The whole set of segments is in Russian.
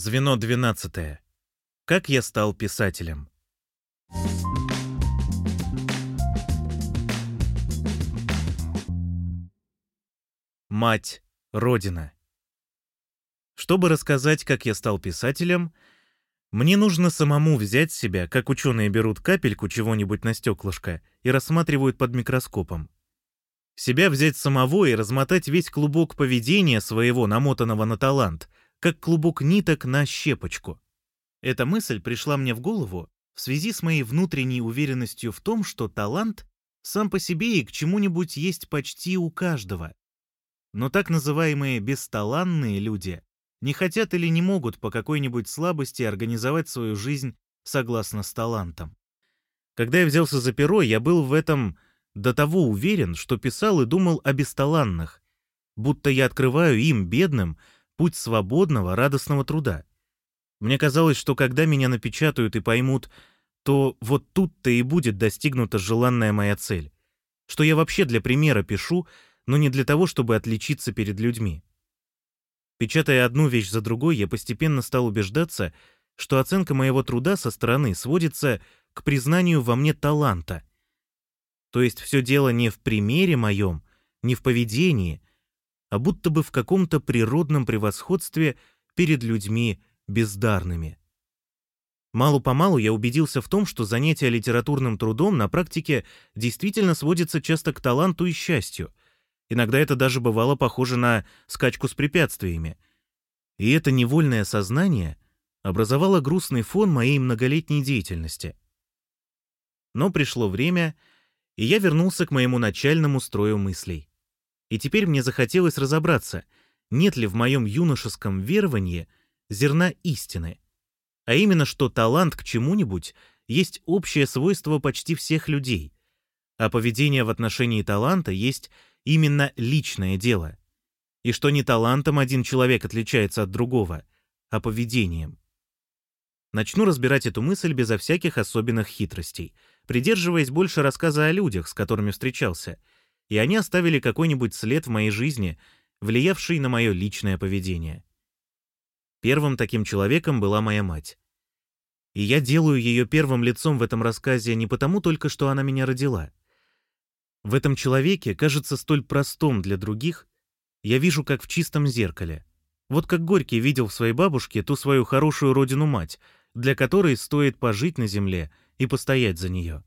Звено 12. Как я стал писателем. Мать, Родина. Чтобы рассказать, как я стал писателем, мне нужно самому взять себя, как ученые берут капельку чего-нибудь на стеклышко и рассматривают под микроскопом. Себя взять самого и размотать весь клубок поведения своего, намотанного на талант, как клубок ниток на щепочку. Эта мысль пришла мне в голову в связи с моей внутренней уверенностью в том, что талант сам по себе и к чему-нибудь есть почти у каждого. Но так называемые бесталанные люди не хотят или не могут по какой-нибудь слабости организовать свою жизнь согласно с талантом. Когда я взялся за перо, я был в этом до того уверен, что писал и думал о бесталанных, будто я открываю им, бедным, путь свободного, радостного труда. Мне казалось, что когда меня напечатают и поймут, то вот тут-то и будет достигнута желанная моя цель. Что я вообще для примера пишу, но не для того, чтобы отличиться перед людьми. Печатая одну вещь за другой, я постепенно стал убеждаться, что оценка моего труда со стороны сводится к признанию во мне таланта. То есть все дело не в примере моем, не в поведении, а будто бы в каком-то природном превосходстве перед людьми бездарными. Мало-помалу я убедился в том, что занятие литературным трудом на практике действительно сводится часто к таланту и счастью. Иногда это даже бывало похоже на скачку с препятствиями. И это невольное сознание образовало грустный фон моей многолетней деятельности. Но пришло время, и я вернулся к моему начальному строю мыслей. И теперь мне захотелось разобраться, нет ли в моем юношеском веровании зерна истины, а именно, что талант к чему-нибудь есть общее свойство почти всех людей, а поведение в отношении таланта есть именно личное дело, и что не талантом один человек отличается от другого, а поведением. Начну разбирать эту мысль безо всяких особенных хитростей, придерживаясь больше рассказа о людях, с которыми встречался — и они оставили какой-нибудь след в моей жизни, влиявший на мое личное поведение. Первым таким человеком была моя мать. И я делаю ее первым лицом в этом рассказе не потому только, что она меня родила. В этом человеке, кажется столь простом для других, я вижу как в чистом зеркале. Вот как Горький видел в своей бабушке ту свою хорошую родину-мать, для которой стоит пожить на земле и постоять за нее.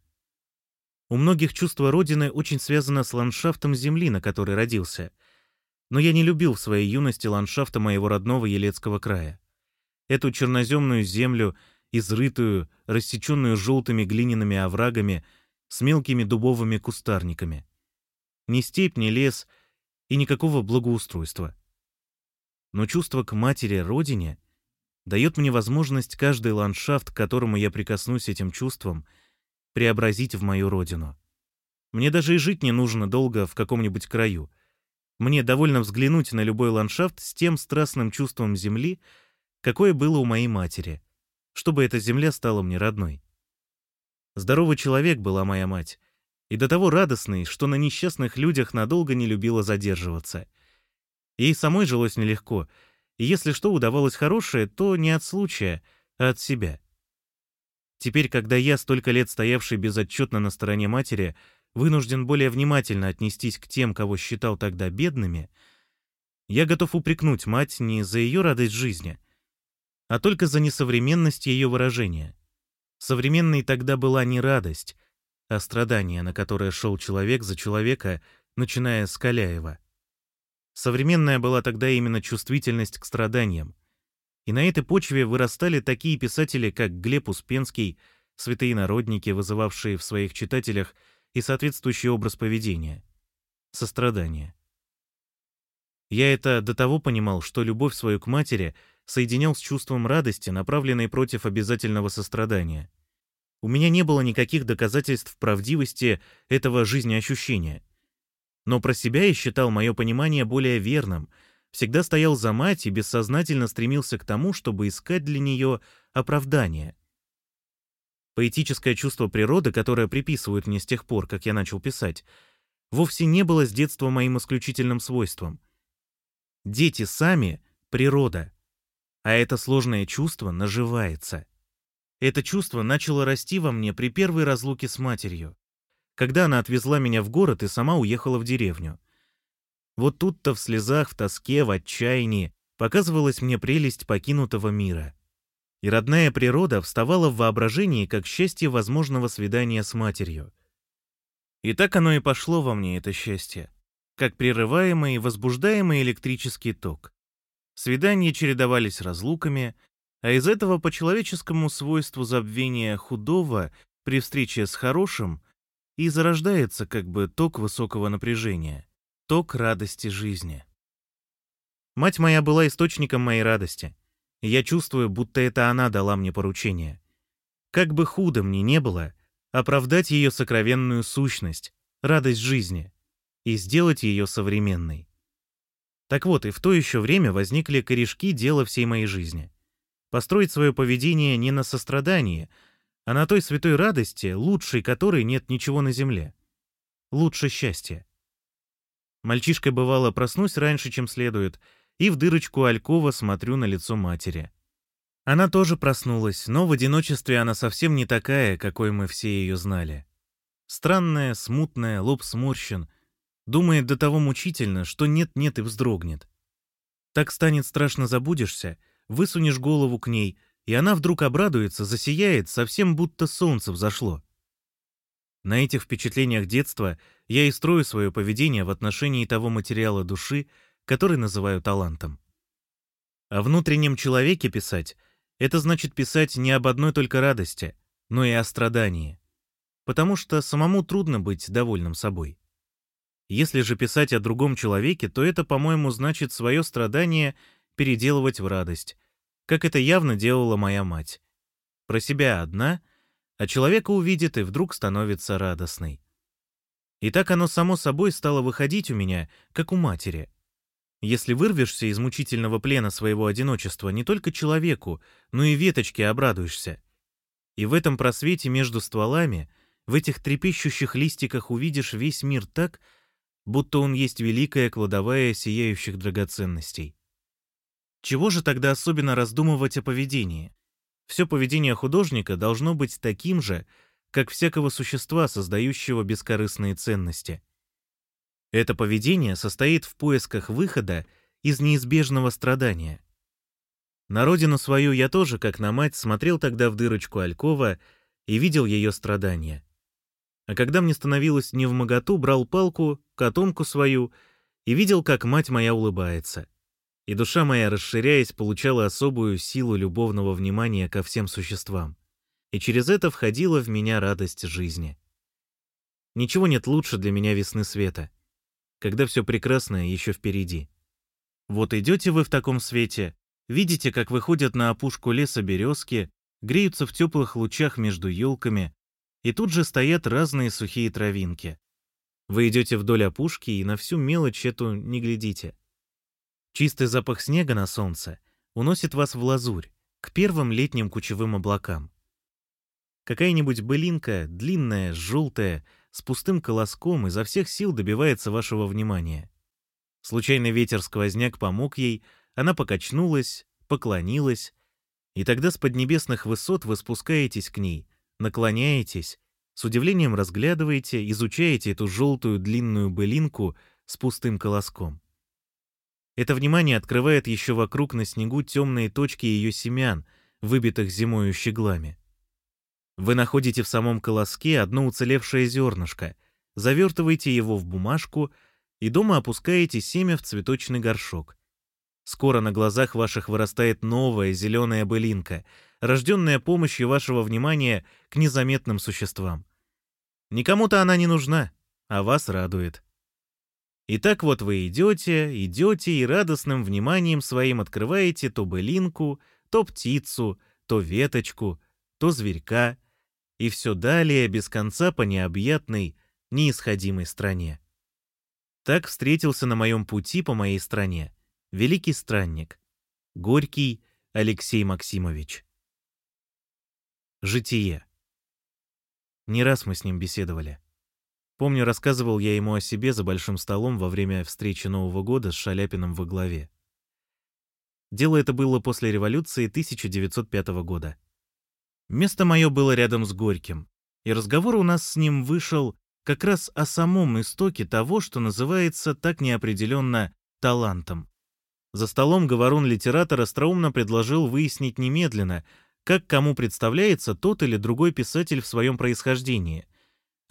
У многих чувство Родины очень связано с ландшафтом земли, на которой родился. Но я не любил в своей юности ландшафта моего родного Елецкого края. Эту черноземную землю, изрытую, рассеченную желтыми глиняными оврагами, с мелкими дубовыми кустарниками. Ни степь, ни лес и никакого благоустройства. Но чувство к матери, родине, дает мне возможность каждый ландшафт, к которому я прикоснусь этим чувством — преобразить в мою родину. Мне даже и жить не нужно долго в каком-нибудь краю. Мне довольно взглянуть на любой ландшафт с тем страстным чувством земли, какое было у моей матери, чтобы эта земля стала мне родной. Здоровый человек была моя мать, и до того радостный, что на несчастных людях надолго не любила задерживаться. Ей самой жилось нелегко, и если что удавалось хорошее, то не от случая, а от себя. Теперь, когда я, столько лет стоявший безотчетно на стороне матери, вынужден более внимательно отнестись к тем, кого считал тогда бедными, я готов упрекнуть мать не за ее радость жизни, а только за несовременность ее выражения. Современной тогда была не радость, а страдание, на которое шел человек за человека, начиная с Каляева. Современная была тогда именно чувствительность к страданиям, и на этой почве вырастали такие писатели, как Глеб Успенский, святые народники, вызывавшие в своих читателях и соответствующий образ поведения — сострадание. Я это до того понимал, что любовь свою к матери соединял с чувством радости, направленной против обязательного сострадания. У меня не было никаких доказательств правдивости этого жизнеощущения. Но про себя я считал мое понимание более верным — всегда стоял за мать и бессознательно стремился к тому, чтобы искать для нее оправдание. Поэтическое чувство природы, которое приписывают мне с тех пор, как я начал писать, вовсе не было с детства моим исключительным свойством. Дети сами — природа. А это сложное чувство наживается. Это чувство начало расти во мне при первой разлуке с матерью, когда она отвезла меня в город и сама уехала в деревню. Вот тут-то в слезах, в тоске, в отчаянии показывалась мне прелесть покинутого мира. И родная природа вставала в воображении как счастье возможного свидания с матерью. И так оно и пошло во мне, это счастье, как прерываемый и возбуждаемый электрический ток. Свидания чередовались разлуками, а из этого по человеческому свойству забвения худого при встрече с хорошим и зарождается как бы ток высокого напряжения, ток радости жизни. Мать моя была источником моей радости, и я чувствую, будто это она дала мне поручение. Как бы худо мне не было, оправдать ее сокровенную сущность, радость жизни, и сделать ее современной. Так вот, и в то еще время возникли корешки дела всей моей жизни. Построить свое поведение не на сострадании, а на той святой радости, лучшей которой нет ничего на земле. Лучше счастья. Мальчишкой бывало проснусь раньше, чем следует, и в дырочку Алькова смотрю на лицо матери. Она тоже проснулась, но в одиночестве она совсем не такая, какой мы все ее знали. Странная, смутная, лоб сморщен. Думает до того мучительно, что нет-нет и вздрогнет. Так станет страшно забудешься, высунешь голову к ней, и она вдруг обрадуется, засияет, совсем будто солнце взошло. На этих впечатлениях детства я и строю свое поведение в отношении того материала души, который называю талантом. О внутреннем человеке писать — это значит писать не об одной только радости, но и о страдании. Потому что самому трудно быть довольным собой. Если же писать о другом человеке, то это, по-моему, значит свое страдание переделывать в радость, как это явно делала моя мать. Про себя одна, а человека увидит и вдруг становится радостной. И так оно само собой стало выходить у меня, как у матери. Если вырвешься из мучительного плена своего одиночества не только человеку, но и веточке обрадуешься. И в этом просвете между стволами, в этих трепещущих листиках увидишь весь мир так, будто он есть великая кладовая сияющих драгоценностей. Чего же тогда особенно раздумывать о поведении? Все поведение художника должно быть таким же, как всякого существа, создающего бескорыстные ценности. Это поведение состоит в поисках выхода из неизбежного страдания. На родину свою я тоже, как на мать, смотрел тогда в дырочку Алькова и видел ее страдания. А когда мне становилось не в моготу, брал палку, котомку свою и видел, как мать моя улыбается. И душа моя, расширяясь, получала особую силу любовного внимания ко всем существам. И через это входила в меня радость жизни. Ничего нет лучше для меня весны света — когда все прекрасное еще впереди. Вот идете вы в таком свете, видите, как выходят на опушку леса березки, греются в теплых лучах между елками, и тут же стоят разные сухие травинки. Вы идете вдоль опушки и на всю мелочь эту не глядите. Чистый запах снега на солнце уносит вас в лазурь, к первым летним кучевым облакам. Какая-нибудь былинка, длинная, желтая, с пустым колоском изо всех сил добивается вашего внимания. Случайный ветер-сквозняк помог ей, она покачнулась, поклонилась, и тогда с поднебесных высот вы спускаетесь к ней, наклоняетесь, с удивлением разглядываете, изучаете эту желтую длинную былинку с пустым колоском. Это внимание открывает еще вокруг на снегу темные точки ее семян, выбитых зимою щеглами. Вы находите в самом колоске одно уцелевшее зернышко, завертываете его в бумажку и дома опускаете семя в цветочный горшок. Скоро на глазах ваших вырастает новая зеленая былинка, рожденная помощью вашего внимания к незаметным существам. Никому-то она не нужна, а вас радует. И так вот вы идете, идете и радостным вниманием своим открываете то былинку, то птицу, то веточку, то зверька, и все далее без конца по необъятной, неисходимой стране. Так встретился на моем пути по моей стране великий странник, Горький Алексей Максимович. Житие. Не раз мы с ним беседовали. Помню, рассказывал я ему о себе за большим столом во время встречи Нового года с Шаляпиным во главе. Дело это было после революции 1905 года. Место мое было рядом с Горьким, и разговор у нас с ним вышел как раз о самом истоке того, что называется так неопределенно талантом. За столом говорун-литератор остроумно предложил выяснить немедленно, как кому представляется тот или другой писатель в своем происхождении,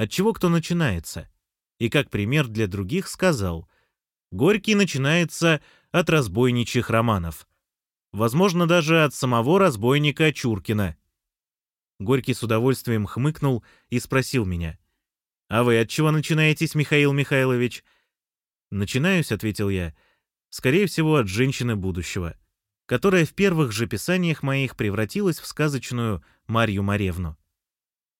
от чего кто начинается, и как пример для других сказал, Горький начинается от разбойничьих романов, возможно, даже от самого разбойника Чуркина, Горький с удовольствием хмыкнул и спросил меня. «А вы от чего начинаетесь, Михаил Михайлович?» «Начинаюсь», — ответил я, — «скорее всего, от женщины будущего, которая в первых же писаниях моих превратилась в сказочную Марью Маревну.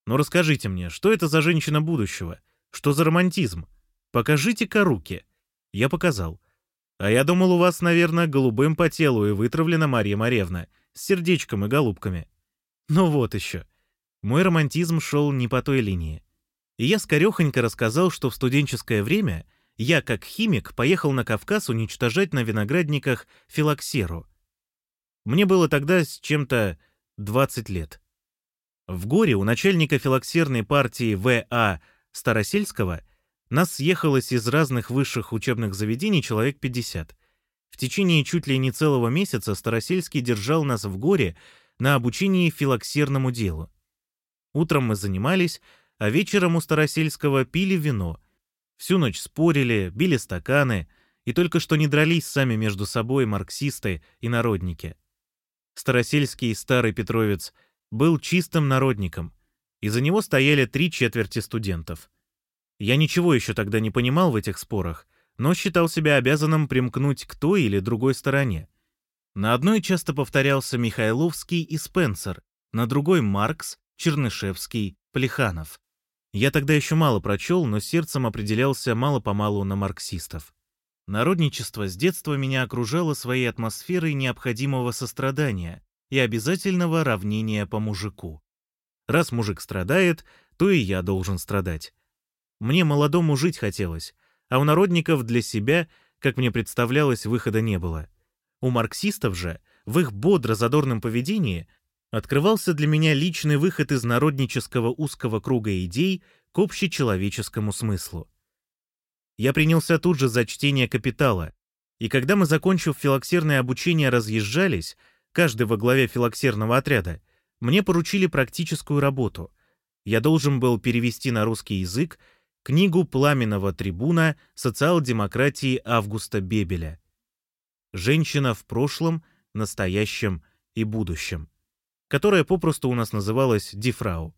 Но «Ну, расскажите мне, что это за женщина будущего? Что за романтизм? Покажите-ка руки». Я показал. «А я думал, у вас, наверное, голубым по телу и вытравлена Марья Маревна, с сердечком и голубками». Ну вот еще. Мой романтизм шел не по той линии. И я скорехонько рассказал, что в студенческое время я, как химик, поехал на Кавказ уничтожать на виноградниках филоксеру. Мне было тогда с чем-то 20 лет. В горе у начальника филоксерной партии В.А. Старосельского нас съехалось из разных высших учебных заведений человек 50. В течение чуть ли не целого месяца Старосельский держал нас в горе на обучении филоксерному делу. Утром мы занимались, а вечером у Старосельского пили вино. Всю ночь спорили, били стаканы, и только что не дрались сами между собой марксисты и народники. Старосельский старый Петровец был чистым народником, и за него стояли три четверти студентов. Я ничего еще тогда не понимал в этих спорах, но считал себя обязанным примкнуть к той или другой стороне. На одной часто повторялся Михайловский и Спенсер, на другой — Маркс, Чернышевский, Плеханов. Я тогда еще мало прочел, но сердцем определялся мало-помалу на марксистов. Народничество с детства меня окружало своей атмосферой необходимого сострадания и обязательного равнения по мужику. Раз мужик страдает, то и я должен страдать. Мне молодому жить хотелось, а у народников для себя, как мне представлялось, выхода не было. У марксистов же, в их бодро-задорном поведении, открывался для меня личный выход из народнического узкого круга идей к общечеловеческому смыслу. Я принялся тут же за чтение «Капитала», и когда мы, закончив филоксерное обучение, разъезжались, каждый во главе филоксерного отряда, мне поручили практическую работу. Я должен был перевести на русский язык книгу пламенного трибуна социал-демократии Августа Бебеля «Женщина в прошлом, настоящем и будущем» которая попросту у нас называлась «дифрау».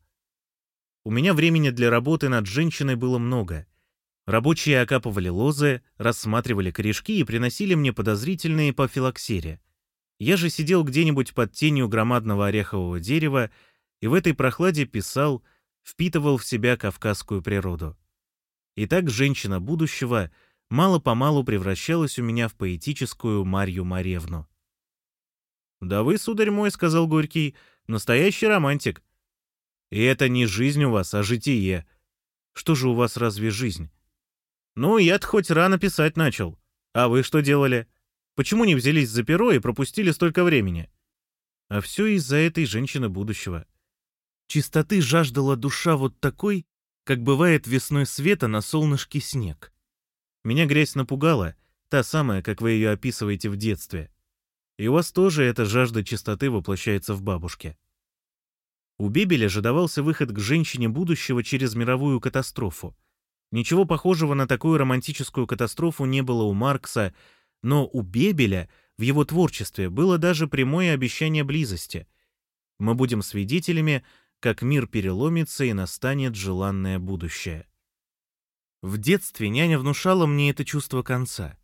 У меня времени для работы над женщиной было много. Рабочие окапывали лозы, рассматривали корешки и приносили мне подозрительные по филоксере. Я же сидел где-нибудь под тенью громадного орехового дерева и в этой прохладе писал, впитывал в себя кавказскую природу. И так женщина будущего мало-помалу превращалась у меня в поэтическую Марью Маревну. «Да вы, сударь мой, — сказал Горький, — настоящий романтик. И это не жизнь у вас, а житие. Что же у вас разве жизнь? Ну, я-то хоть рано писать начал. А вы что делали? Почему не взялись за перо и пропустили столько времени? А все из-за этой женщины будущего. Чистоты жаждала душа вот такой, как бывает весной света на солнышке снег. Меня грязь напугала, та самая, как вы ее описываете в детстве. И у вас тоже эта жажда чистоты воплощается в бабушке. У Бебеля же давался выход к женщине будущего через мировую катастрофу. Ничего похожего на такую романтическую катастрофу не было у Маркса, но у Бебеля в его творчестве было даже прямое обещание близости. Мы будем свидетелями, как мир переломится и настанет желанное будущее. В детстве няня внушала мне это чувство конца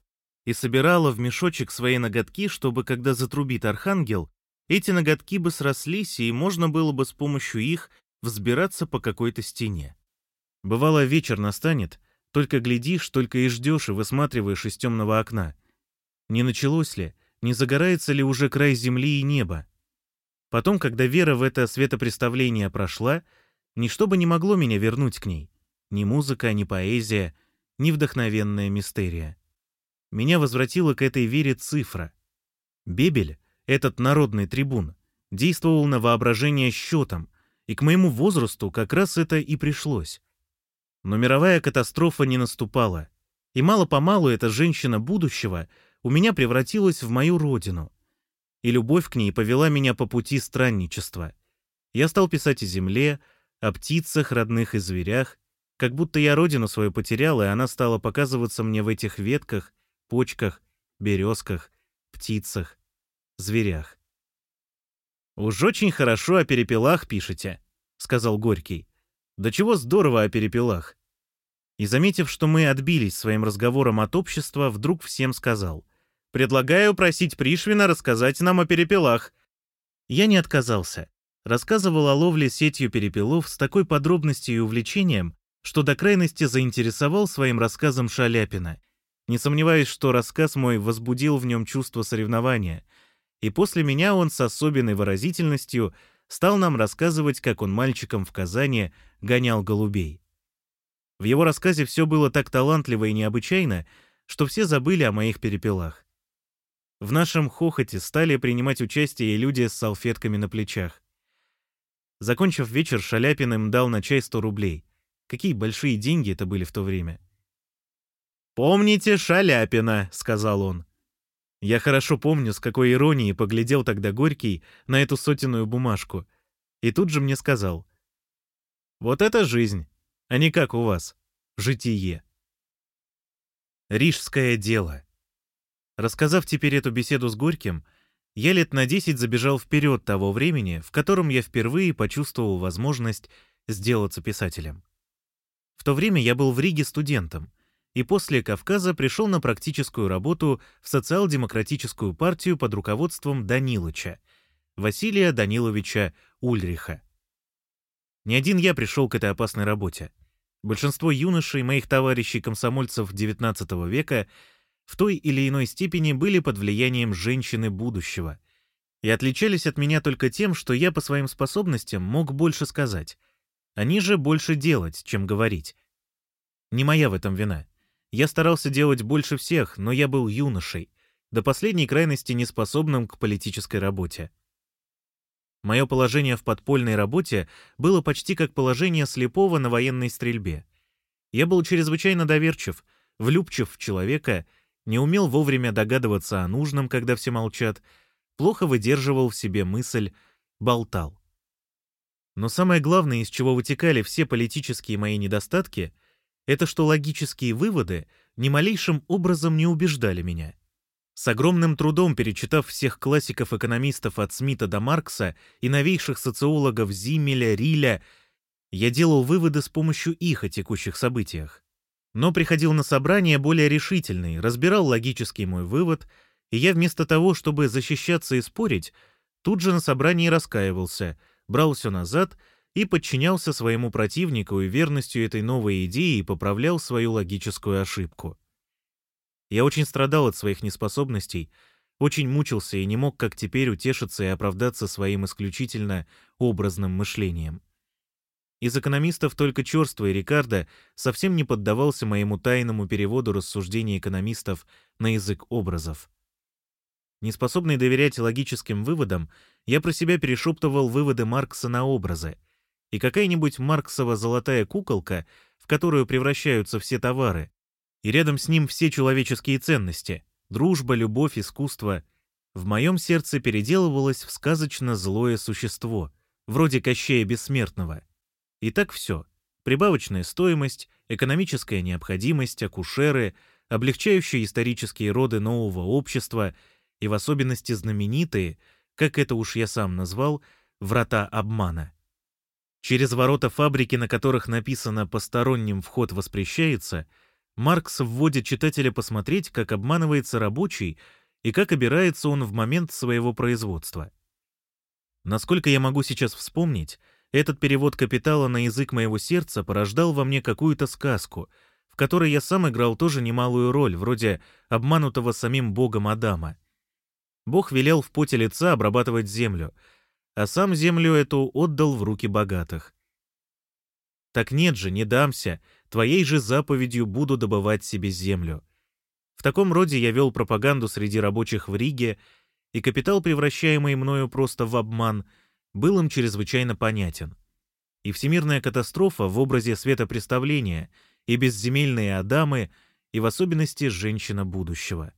и собирала в мешочек свои ноготки, чтобы, когда затрубит архангел, эти ноготки бы срослись, и можно было бы с помощью их взбираться по какой-то стене. Бывало, вечер настанет, только глядишь, только и ждешь и высматриваешь из темного окна. Не началось ли, не загорается ли уже край земли и неба? Потом, когда вера в это светопреставление прошла, ничто бы не могло меня вернуть к ней. Ни музыка, ни поэзия, ни вдохновенная мистерия. Меня возвратила к этой вере цифра. Бебель, этот народный трибун, действовал на воображение счетом, и к моему возрасту как раз это и пришлось. Но мировая катастрофа не наступала, и мало-помалу эта женщина будущего у меня превратилась в мою родину. И любовь к ней повела меня по пути странничества. Я стал писать о земле, о птицах, родных и зверях, как будто я родину свою потерял, и она стала показываться мне в этих ветках, почках, березках, птицах, зверях. «Уж очень хорошо о перепелах пишете», — сказал Горький. «Да чего здорово о перепелах». И, заметив, что мы отбились своим разговором от общества, вдруг всем сказал. «Предлагаю просить Пришвина рассказать нам о перепелах». Я не отказался. Рассказывал о ловле сетью перепелов с такой подробностью и увлечением, что до крайности заинтересовал своим рассказом Шаляпина. Не сомневаюсь, что рассказ мой возбудил в нем чувство соревнования — и после меня он с особенной выразительностью стал нам рассказывать, как он мальчиком в Казани гонял голубей. В его рассказе все было так талантливо и необычайно, что все забыли о моих перепелах. В нашем хохоте стали принимать участие и люди с салфетками на плечах. Закончив вечер, Шаляпин им дал на чай 100 рублей. Какие большие деньги это были в то время. «Помните Шаляпина», — сказал он. Я хорошо помню, с какой иронией поглядел тогда Горький на эту сотенную бумажку. И тут же мне сказал. «Вот это жизнь, а не как у вас. Житие». Рижское дело. Рассказав теперь эту беседу с Горьким, я лет на десять забежал вперед того времени, в котором я впервые почувствовал возможность сделаться писателем. В то время я был в Риге студентом, и после Кавказа пришел на практическую работу в социал-демократическую партию под руководством Данилыча, Василия Даниловича Ульриха. Не один я пришел к этой опасной работе. Большинство юношей, моих товарищей-комсомольцев XIX века, в той или иной степени были под влиянием женщины будущего и отличались от меня только тем, что я по своим способностям мог больше сказать. Они же больше делать, чем говорить. Не моя в этом вина. Я старался делать больше всех, но я был юношей, до последней крайности неспособным к политической работе. Мое положение в подпольной работе было почти как положение слепого на военной стрельбе. Я был чрезвычайно доверчив, влюбчив в человека, не умел вовремя догадываться о нужном, когда все молчат, плохо выдерживал в себе мысль, болтал. Но самое главное, из чего вытекали все политические мои недостатки — это что логические выводы ни малейшим образом не убеждали меня. С огромным трудом перечитав всех классиков-экономистов от Смита до Маркса и новейших социологов Зиммеля, Риля, я делал выводы с помощью их о текущих событиях. Но приходил на собрание более решительный, разбирал логический мой вывод, и я вместо того, чтобы защищаться и спорить, тут же на собрании раскаивался, брал все назад — и подчинялся своему противнику и верностью этой новой идеи поправлял свою логическую ошибку. Я очень страдал от своих неспособностей, очень мучился и не мог, как теперь, утешиться и оправдаться своим исключительно образным мышлением. Из экономистов только черствый Рикардо совсем не поддавался моему тайному переводу рассуждений экономистов на язык образов. Неспособный доверять логическим выводам, я про себя перешептывал выводы Маркса на образы, и какая-нибудь марксова золотая куколка, в которую превращаются все товары, и рядом с ним все человеческие ценности — дружба, любовь, искусство — в моем сердце переделывалось в сказочно злое существо, вроде Кощея Бессмертного. И так все. Прибавочная стоимость, экономическая необходимость, акушеры, облегчающие исторические роды нового общества и в особенности знаменитые, как это уж я сам назвал, врата обмана — Через ворота фабрики, на которых написано «посторонним вход воспрещается», Маркс вводит читателя посмотреть, как обманывается рабочий и как обирается он в момент своего производства. Насколько я могу сейчас вспомнить, этот перевод капитала на язык моего сердца порождал во мне какую-то сказку, в которой я сам играл тоже немалую роль, вроде обманутого самим богом Адама. Бог велел в поте лица обрабатывать землю — а сам землю эту отдал в руки богатых. Так нет же, не дамся, твоей же заповедью буду добывать себе землю. В таком роде я вел пропаганду среди рабочих в Риге, и капитал, превращаемый мною просто в обман, был им чрезвычайно понятен. И всемирная катастрофа в образе светопреставления, и безземельные Адамы, и в особенности женщина будущего.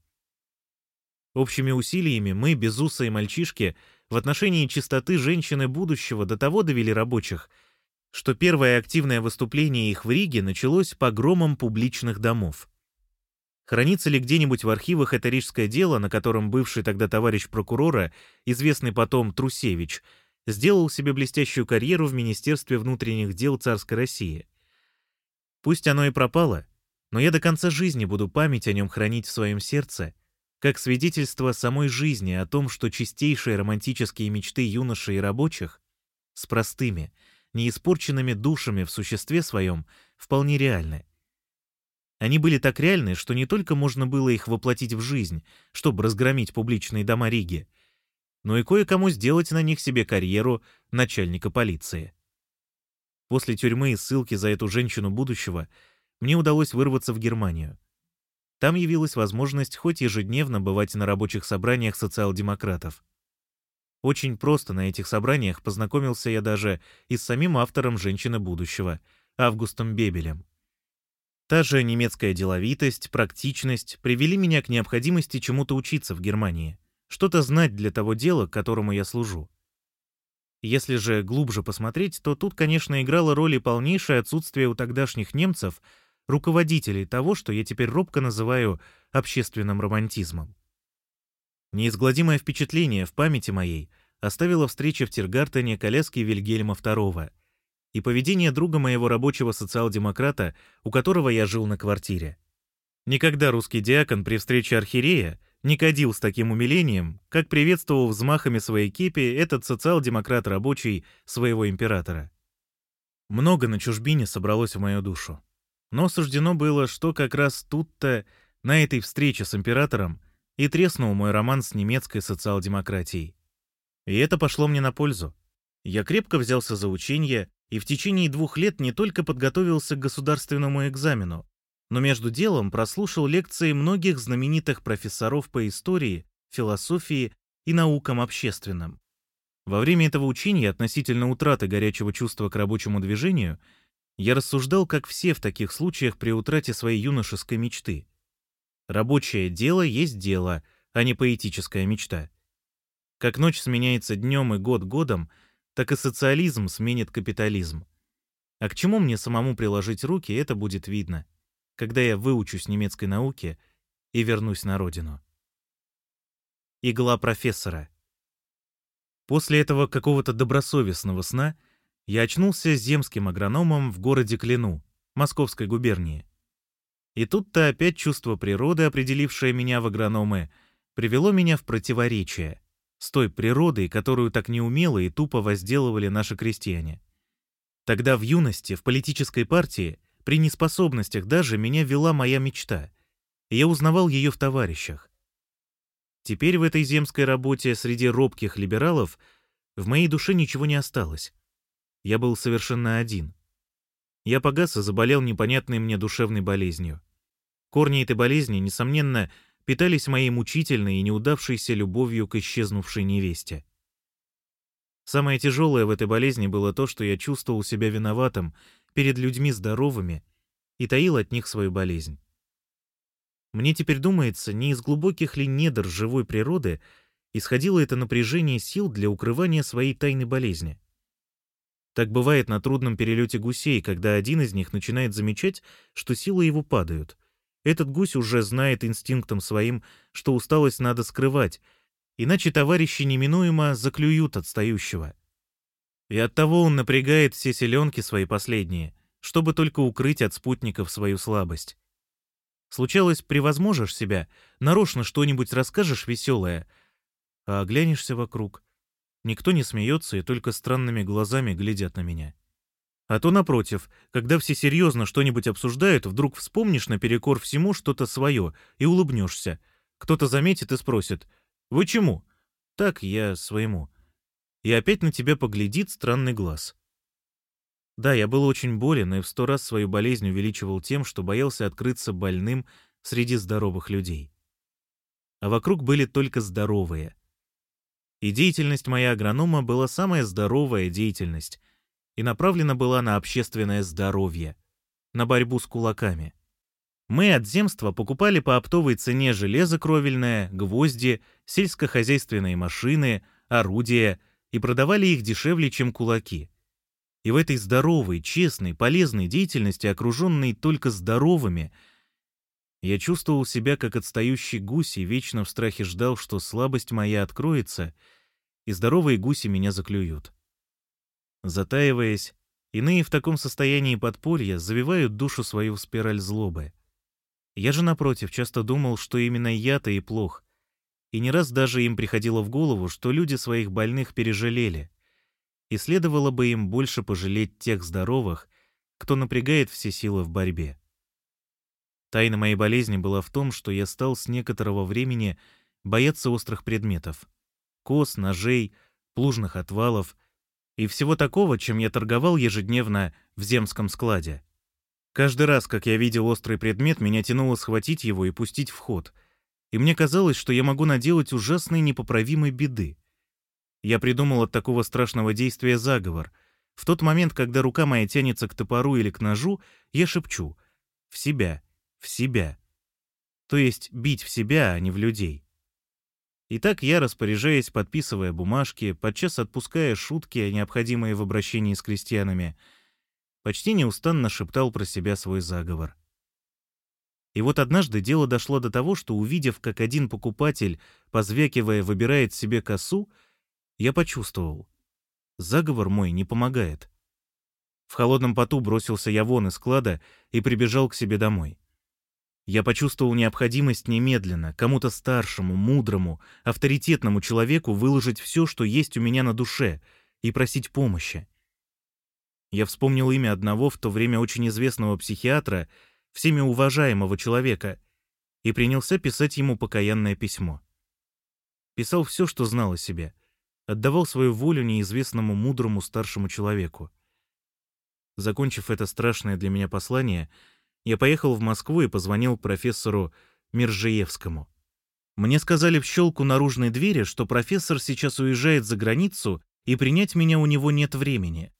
Общими усилиями мы, безусые мальчишки, в отношении чистоты женщины будущего до того довели рабочих, что первое активное выступление их в Риге началось погромом публичных домов. Хранится ли где-нибудь в архивах это рижское дело, на котором бывший тогда товарищ прокурора, известный потом Трусевич, сделал себе блестящую карьеру в Министерстве внутренних дел царской России? Пусть оно и пропало, но я до конца жизни буду память о нем хранить в своем сердце, как свидетельство самой жизни о том, что чистейшие романтические мечты юношей и рабочих с простыми, неиспорченными душами в существе своем вполне реальны. Они были так реальны, что не только можно было их воплотить в жизнь, чтобы разгромить публичные дома Риги, но и кое-кому сделать на них себе карьеру начальника полиции. После тюрьмы и ссылки за эту женщину будущего мне удалось вырваться в Германию. Там явилась возможность хоть ежедневно бывать на рабочих собраниях социал-демократов. Очень просто на этих собраниях познакомился я даже и с самим автором «Женщины будущего» Августом Бебелем. Та же немецкая деловитость, практичность привели меня к необходимости чему-то учиться в Германии, что-то знать для того дела, которому я служу. Если же глубже посмотреть, то тут, конечно, играло роль и полнейшее отсутствие у тогдашних немцев руководителей того, что я теперь робко называю общественным романтизмом. Неизгладимое впечатление в памяти моей оставила встреча в Тиргартене коляски Вильгельма II, и поведение друга моего рабочего социал-демократа, у которого я жил на квартире. Никогда русский диакон при встрече архиерея не кадил с таким умилением, как приветствовал взмахами своей кепи этот социал-демократ рабочий своего императора. Много на чужбине собралось в мою душу. Но суждено было, что как раз тут-то, на этой встрече с императором, и треснул мой роман с немецкой социал-демократией. И это пошло мне на пользу. Я крепко взялся за учение и в течение двух лет не только подготовился к государственному экзамену, но между делом прослушал лекции многих знаменитых профессоров по истории, философии и наукам общественным. Во время этого учения относительно утраты горячего чувства к рабочему движению я рассуждал, как все в таких случаях при утрате своей юношеской мечты. Рабочее дело есть дело, а не поэтическая мечта. Как ночь сменяется днем и год годом, так и социализм сменит капитализм. А к чему мне самому приложить руки, это будет видно, когда я выучусь немецкой науке и вернусь на родину. Игла профессора. После этого какого-то добросовестного сна я очнулся земским агрономом в городе Клину, Московской губернии. И тут-то опять чувство природы, определившее меня в агрономы, привело меня в противоречие с той природой, которую так неумело и тупо возделывали наши крестьяне. Тогда в юности, в политической партии, при неспособностях даже меня вела моя мечта, и я узнавал ее в товарищах. Теперь в этой земской работе среди робких либералов в моей душе ничего не осталось. Я был совершенно один. Я погас и заболел непонятной мне душевной болезнью. Корни этой болезни, несомненно, питались моей мучительной и неудавшейся любовью к исчезнувшей невесте. Самое тяжелое в этой болезни было то, что я чувствовал себя виноватым перед людьми здоровыми и таил от них свою болезнь. Мне теперь думается, не из глубоких ли недр живой природы исходило это напряжение сил для укрывания своей тайной болезни. Так бывает на трудном перелете гусей, когда один из них начинает замечать, что силы его падают. Этот гусь уже знает инстинктом своим, что усталость надо скрывать, иначе товарищи неминуемо заклюют отстающего. И оттого он напрягает все селенки свои последние, чтобы только укрыть от спутников свою слабость. Случалось, превозможешь себя, нарочно что-нибудь расскажешь веселое, а оглянешься вокруг. Никто не смеется и только странными глазами глядят на меня. А то, напротив, когда все серьезно что-нибудь обсуждают, вдруг вспомнишь наперекор всему что-то свое и улыбнешься. Кто-то заметит и спросит «Вы чему?» «Так, я своему». И опять на тебя поглядит странный глаз. Да, я был очень болен и в сто раз свою болезнь увеличивал тем, что боялся открыться больным среди здоровых людей. А вокруг были только здоровые. И деятельность моя агронома была самая здоровая деятельность и направлена была на общественное здоровье, на борьбу с кулаками. Мы от земства покупали по оптовой цене железо кровельное, гвозди, сельскохозяйственные машины, орудия и продавали их дешевле, чем кулаки. И в этой здоровой, честной, полезной деятельности, окруженной только здоровыми, я чувствовал себя как отстающий гусь и вечно в страхе ждал, что слабость моя откроется, и здоровые гуси меня заклюют. Затаиваясь, иные в таком состоянии подполья завивают душу свою в спираль злобы. Я же, напротив, часто думал, что именно я-то и плох, и не раз даже им приходило в голову, что люди своих больных пережалели, и следовало бы им больше пожалеть тех здоровых, кто напрягает все силы в борьбе. Тайна моей болезни была в том, что я стал с некоторого времени бояться острых предметов. Кос, ножей, плужных отвалов и всего такого, чем я торговал ежедневно в земском складе. Каждый раз, как я видел острый предмет, меня тянуло схватить его и пустить в ход, и мне казалось, что я могу наделать ужасной непоправимой беды. Я придумал от такого страшного действия заговор. В тот момент, когда рука моя тянется к топору или к ножу, я шепчу «в себя», в себя. То есть бить в себя, а не в людей. И так я, распоряжаясь, подписывая бумажки, подчас отпуская шутки, необходимые в обращении с крестьянами, почти неустанно шептал про себя свой заговор. И вот однажды дело дошло до того, что, увидев, как один покупатель, позвякивая, выбирает себе косу, я почувствовал. Заговор мой не помогает. В холодном поту бросился я вон из склада и прибежал к себе домой. Я почувствовал необходимость немедленно, кому-то старшему, мудрому, авторитетному человеку выложить все, что есть у меня на душе, и просить помощи. Я вспомнил имя одного в то время очень известного психиатра, всеми уважаемого человека, и принялся писать ему покаянное письмо. Писал все, что знал о себе, отдавал свою волю неизвестному мудрому старшему человеку. Закончив это страшное для меня послание, я поехал в Москву и позвонил профессору Миржиевскому. Мне сказали в щелку наружной двери, что профессор сейчас уезжает за границу, и принять меня у него нет времени.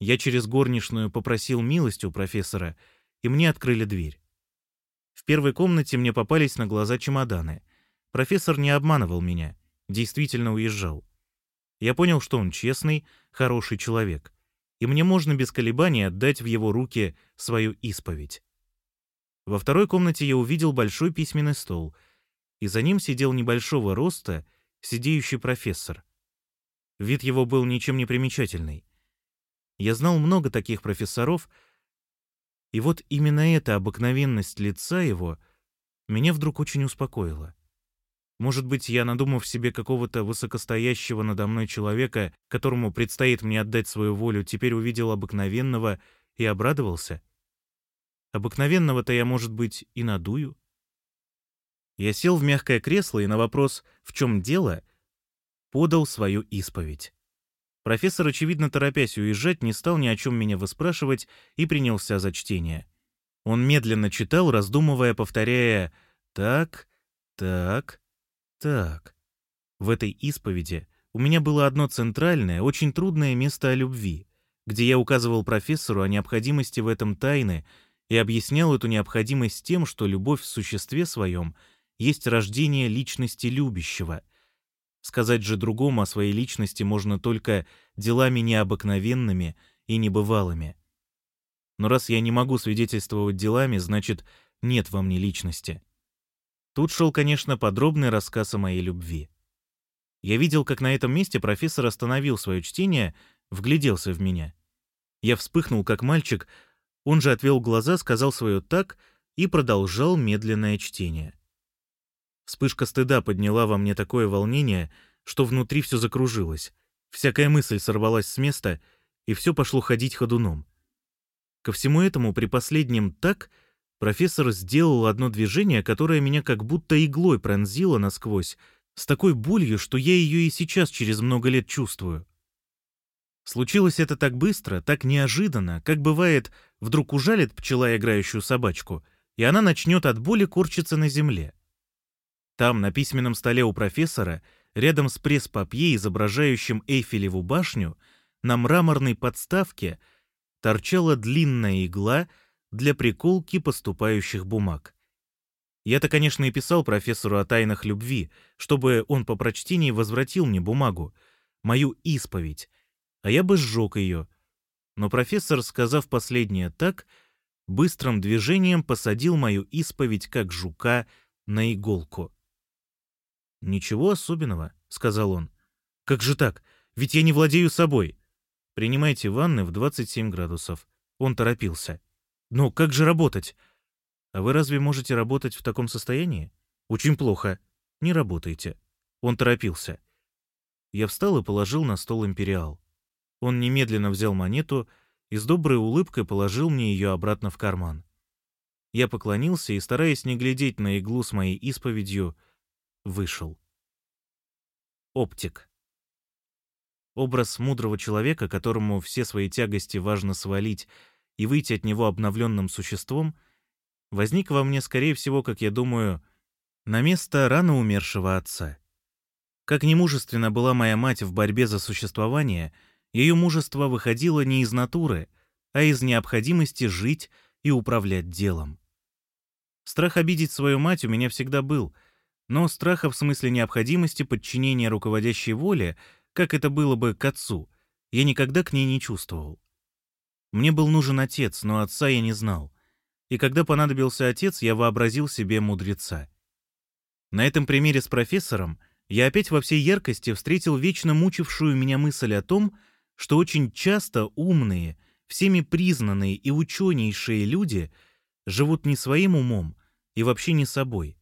Я через горничную попросил милость у профессора, и мне открыли дверь. В первой комнате мне попались на глаза чемоданы. Профессор не обманывал меня, действительно уезжал. Я понял, что он честный, хороший человек, и мне можно без колебаний отдать в его руки свою исповедь. Во второй комнате я увидел большой письменный стол, и за ним сидел небольшого роста сидеющий профессор. Вид его был ничем не примечательный. Я знал много таких профессоров, и вот именно эта обыкновенность лица его меня вдруг очень успокоила. Может быть, я, надумав себе какого-то высокостоящего надо мной человека, которому предстоит мне отдать свою волю, теперь увидел обыкновенного и обрадовался? Обыкновенного-то я, может быть, и надую. Я сел в мягкое кресло и на вопрос «в чем дело?» подал свою исповедь. Профессор, очевидно торопясь уезжать, не стал ни о чем меня выспрашивать и принялся за чтение. Он медленно читал, раздумывая, повторяя «так, так, так». В этой исповеди у меня было одно центральное, очень трудное место о любви, где я указывал профессору о необходимости в этом тайны и объяснял эту необходимость тем, что любовь в существе своем есть рождение личности любящего. Сказать же другому о своей личности можно только делами необыкновенными и небывалыми. Но раз я не могу свидетельствовать делами, значит, нет во мне личности. Тут шел, конечно, подробный рассказ о моей любви. Я видел, как на этом месте профессор остановил свое чтение, вгляделся в меня. Я вспыхнул, как мальчик, он же отвел глаза, сказал свое «так» и продолжал медленное чтение. Вспышка стыда подняла во мне такое волнение, что внутри все закружилось. Всякая мысль сорвалась с места, и все пошло ходить ходуном. Ко всему этому при последнем «так» профессор сделал одно движение, которое меня как будто иглой пронзило насквозь, с такой болью, что я ее и сейчас через много лет чувствую. Случилось это так быстро, так неожиданно, как бывает, вдруг ужалит пчела играющую собачку, и она начнет от боли корчиться на земле. Там, на письменном столе у профессора, рядом с пресс-папье, изображающим Эйфелеву башню, на мраморной подставке торчала длинная игла для приколки поступающих бумаг. Я-то, конечно, и писал профессору о тайнах любви, чтобы он по прочтении возвратил мне бумагу, мою исповедь, а я бы сжег ее. Но профессор, сказав последнее так, быстрым движением посадил мою исповедь, как жука, на иголку. «Ничего особенного», — сказал он. «Как же так? Ведь я не владею собой. Принимайте ванны в 27 градусов». Он торопился. «Но как же работать? А вы разве можете работать в таком состоянии? Очень плохо. Не работайте. Он торопился. Я встал и положил на стол империал. Он немедленно взял монету и с доброй улыбкой положил мне ее обратно в карман. Я поклонился и, стараясь не глядеть на иглу с моей исповедью, вышел. Оптик. Образ мудрого человека, которому все свои тягости важно свалить и выйти от него обновленным существом — возник во мне, скорее всего, как я думаю, на место рано умершего отца. Как немужественна была моя мать в борьбе за существование, ее мужество выходило не из натуры, а из необходимости жить и управлять делом. Страх обидеть свою мать у меня всегда был, но страха в смысле необходимости подчинения руководящей воле, как это было бы к отцу, я никогда к ней не чувствовал. Мне был нужен отец, но отца я не знал и когда понадобился отец, я вообразил себе мудреца. На этом примере с профессором я опять во всей яркости встретил вечно мучившую меня мысль о том, что очень часто умные, всеми признанные и ученейшие люди живут не своим умом и вообще не собой.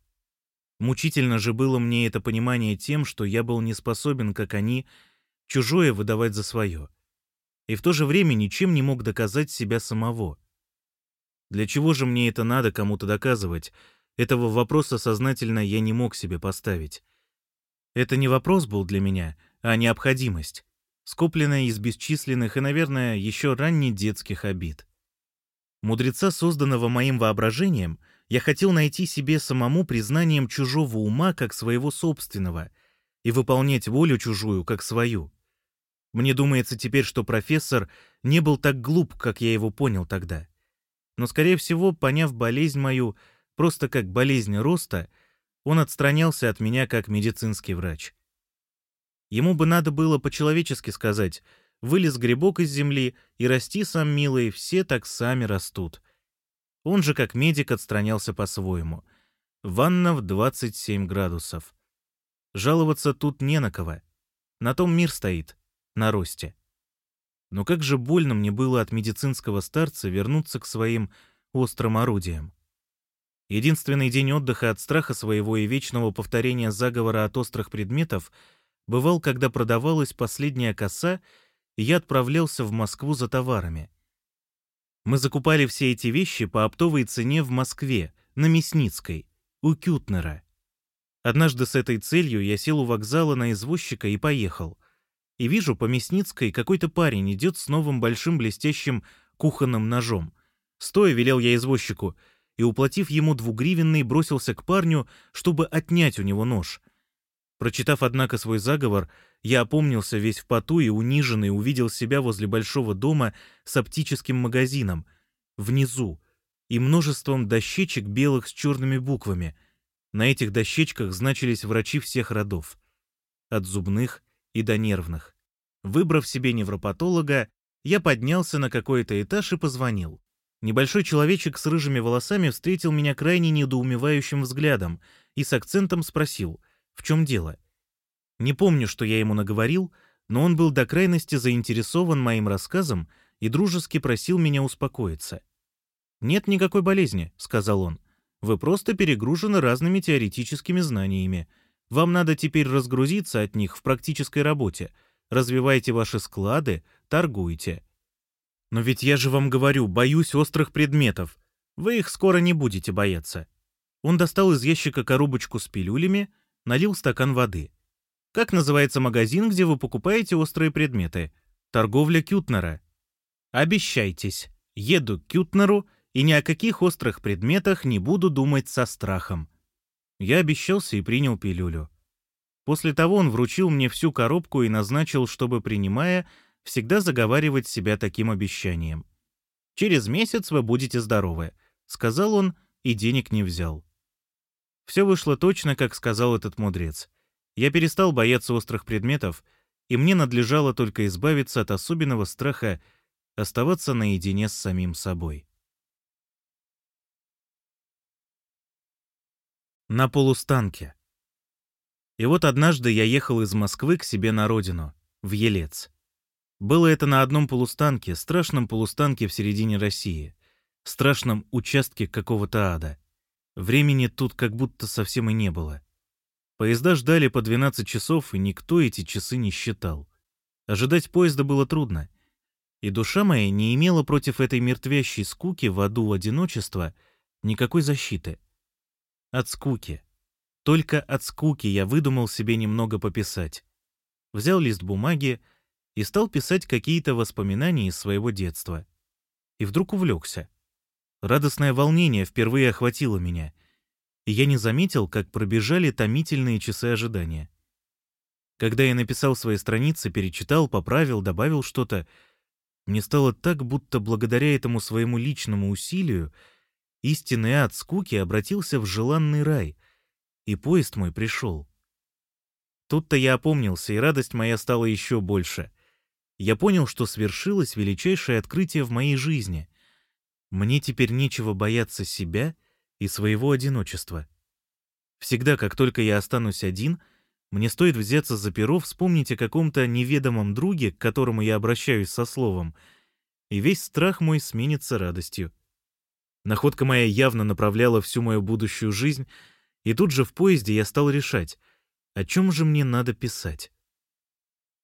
Мучительно же было мне это понимание тем, что я был не способен, как они, чужое выдавать за свое, и в то же время ничем не мог доказать себя самого — для чего же мне это надо кому-то доказывать? Этого вопроса сознательно я не мог себе поставить. Это не вопрос был для меня, а необходимость, скопленная из бесчисленных и, наверное, еще ранне детских обид. Мудреца, созданного моим воображением, я хотел найти себе самому признанием чужого ума как своего собственного и выполнять волю чужую как свою. Мне думается теперь, что профессор не был так глуп, как я его понял тогда. Но, скорее всего, поняв болезнь мою просто как болезнь роста, он отстранялся от меня как медицинский врач. Ему бы надо было по-человечески сказать «вылез грибок из земли и расти сам, милый, все так сами растут». Он же как медик отстранялся по-своему. Ванна в 27 градусов. Жаловаться тут не на кого. На том мир стоит, на росте. Но как же больно мне было от медицинского старца вернуться к своим острым орудиям. Единственный день отдыха от страха своего и вечного повторения заговора от острых предметов бывал, когда продавалась последняя коса, и я отправлялся в Москву за товарами. Мы закупали все эти вещи по оптовой цене в Москве, на Мясницкой, у Кютнера. Однажды с этой целью я сел у вокзала на извозчика и поехал — и вижу, по Мясницкой какой-то парень идет с новым большим блестящим кухонным ножом. Стоя велел я извозчику, и, уплатив ему двугривенный, бросился к парню, чтобы отнять у него нож. Прочитав, однако, свой заговор, я опомнился весь в поту и униженный увидел себя возле большого дома с оптическим магазином, внизу, и множеством дощечек белых с черными буквами. На этих дощечках значились врачи всех родов. От зубных и до нервных. Выбрав себе невропатолога, я поднялся на какой-то этаж и позвонил. Небольшой человечек с рыжими волосами встретил меня крайне недоумевающим взглядом и с акцентом спросил, в чем дело. Не помню, что я ему наговорил, но он был до крайности заинтересован моим рассказом и дружески просил меня успокоиться. «Нет никакой болезни», — сказал он. «Вы просто перегружены разными теоретическими знаниями. Вам надо теперь разгрузиться от них в практической работе. Развивайте ваши склады, торгуйте. Но ведь я же вам говорю, боюсь острых предметов. Вы их скоро не будете бояться. Он достал из ящика коробочку с пилюлями, налил стакан воды. Как называется магазин, где вы покупаете острые предметы? Торговля Кютнера. Обещайтесь. Еду к Кютнеру и ни о каких острых предметах не буду думать со страхом. Я обещался и принял пилюлю. После того он вручил мне всю коробку и назначил, чтобы, принимая, всегда заговаривать себя таким обещанием. «Через месяц вы будете здоровы», — сказал он и денег не взял. Все вышло точно, как сказал этот мудрец. Я перестал бояться острых предметов, и мне надлежало только избавиться от особенного страха оставаться наедине с самим собой. На полустанке. И вот однажды я ехал из Москвы к себе на родину, в Елец. Было это на одном полустанке, страшном полустанке в середине России, страшном участке какого-то ада. Времени тут как будто совсем и не было. Поезда ждали по 12 часов, и никто эти часы не считал. Ожидать поезда было трудно. И душа моя не имела против этой мертвящей скуки в аду одиночества никакой защиты. От скуки. Только от скуки я выдумал себе немного пописать. Взял лист бумаги и стал писать какие-то воспоминания из своего детства. И вдруг увлекся. Радостное волнение впервые охватило меня, и я не заметил, как пробежали томительные часы ожидания. Когда я написал свои страницы, перечитал, поправил, добавил что-то, мне стало так, будто благодаря этому своему личному усилию истинный ад скуки обратился в желанный рай, и поезд мой пришел. Тут-то я опомнился, и радость моя стала еще больше. Я понял, что свершилось величайшее открытие в моей жизни. Мне теперь нечего бояться себя и своего одиночества. Всегда, как только я останусь один, мне стоит взяться за перо, вспомнить о каком-то неведомом друге, к которому я обращаюсь со словом, и весь страх мой сменится радостью. Находка моя явно направляла всю мою будущую жизнь — и тут же в поезде я стал решать, о чем же мне надо писать.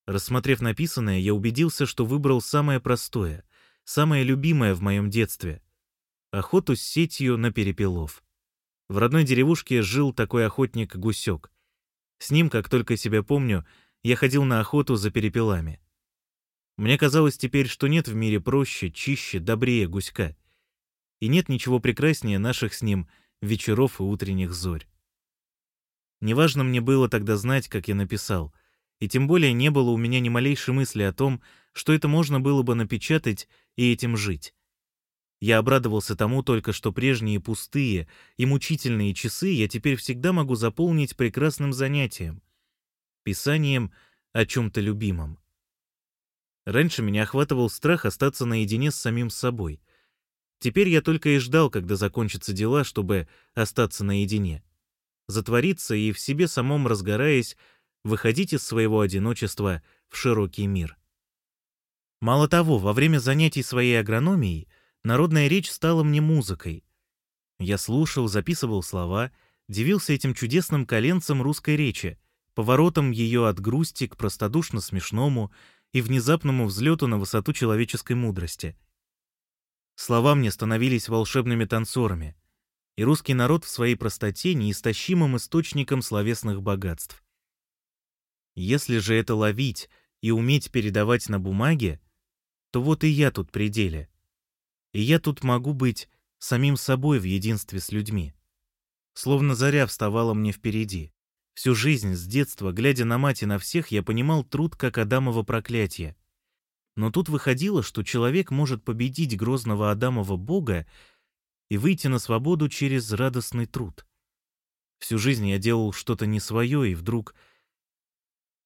Рассмотрев написанное, я убедился, что выбрал самое простое, самое любимое в моем детстве — охоту с сетью на перепелов. В родной деревушке жил такой охотник-гусек. С ним, как только себя помню, я ходил на охоту за перепелами. Мне казалось теперь, что нет в мире проще, чище, добрее гуська. И нет ничего прекраснее наших с ним вечеров и утренних зорь. Неважно мне было тогда знать, как я написал, и тем более не было у меня ни малейшей мысли о том, что это можно было бы напечатать и этим жить. Я обрадовался тому только, что прежние пустые и мучительные часы я теперь всегда могу заполнить прекрасным занятием — писанием о чем-то любимом. Раньше меня охватывал страх остаться наедине с самим собой. Теперь я только и ждал, когда закончатся дела, чтобы остаться наедине затвориться и в себе самом разгораясь, выходить из своего одиночества в широкий мир. Мало того, во время занятий своей агрономией народная речь стала мне музыкой. Я слушал, записывал слова, дивился этим чудесным коленцам русской речи, поворотом ее от грусти к простодушно смешному и внезапному взлету на высоту человеческой мудрости. Слова мне становились волшебными танцорами — и русский народ в своей простоте неистощимым источником словесных богатств. Если же это ловить и уметь передавать на бумаге, то вот и я тут при деле. И я тут могу быть самим собой в единстве с людьми. Словно заря вставала мне впереди. Всю жизнь, с детства, глядя на мать и на всех, я понимал труд как Адамово проклятие. Но тут выходило, что человек может победить грозного Адамова бога и выйти на свободу через радостный труд. Всю жизнь я делал что-то не свое, и вдруг...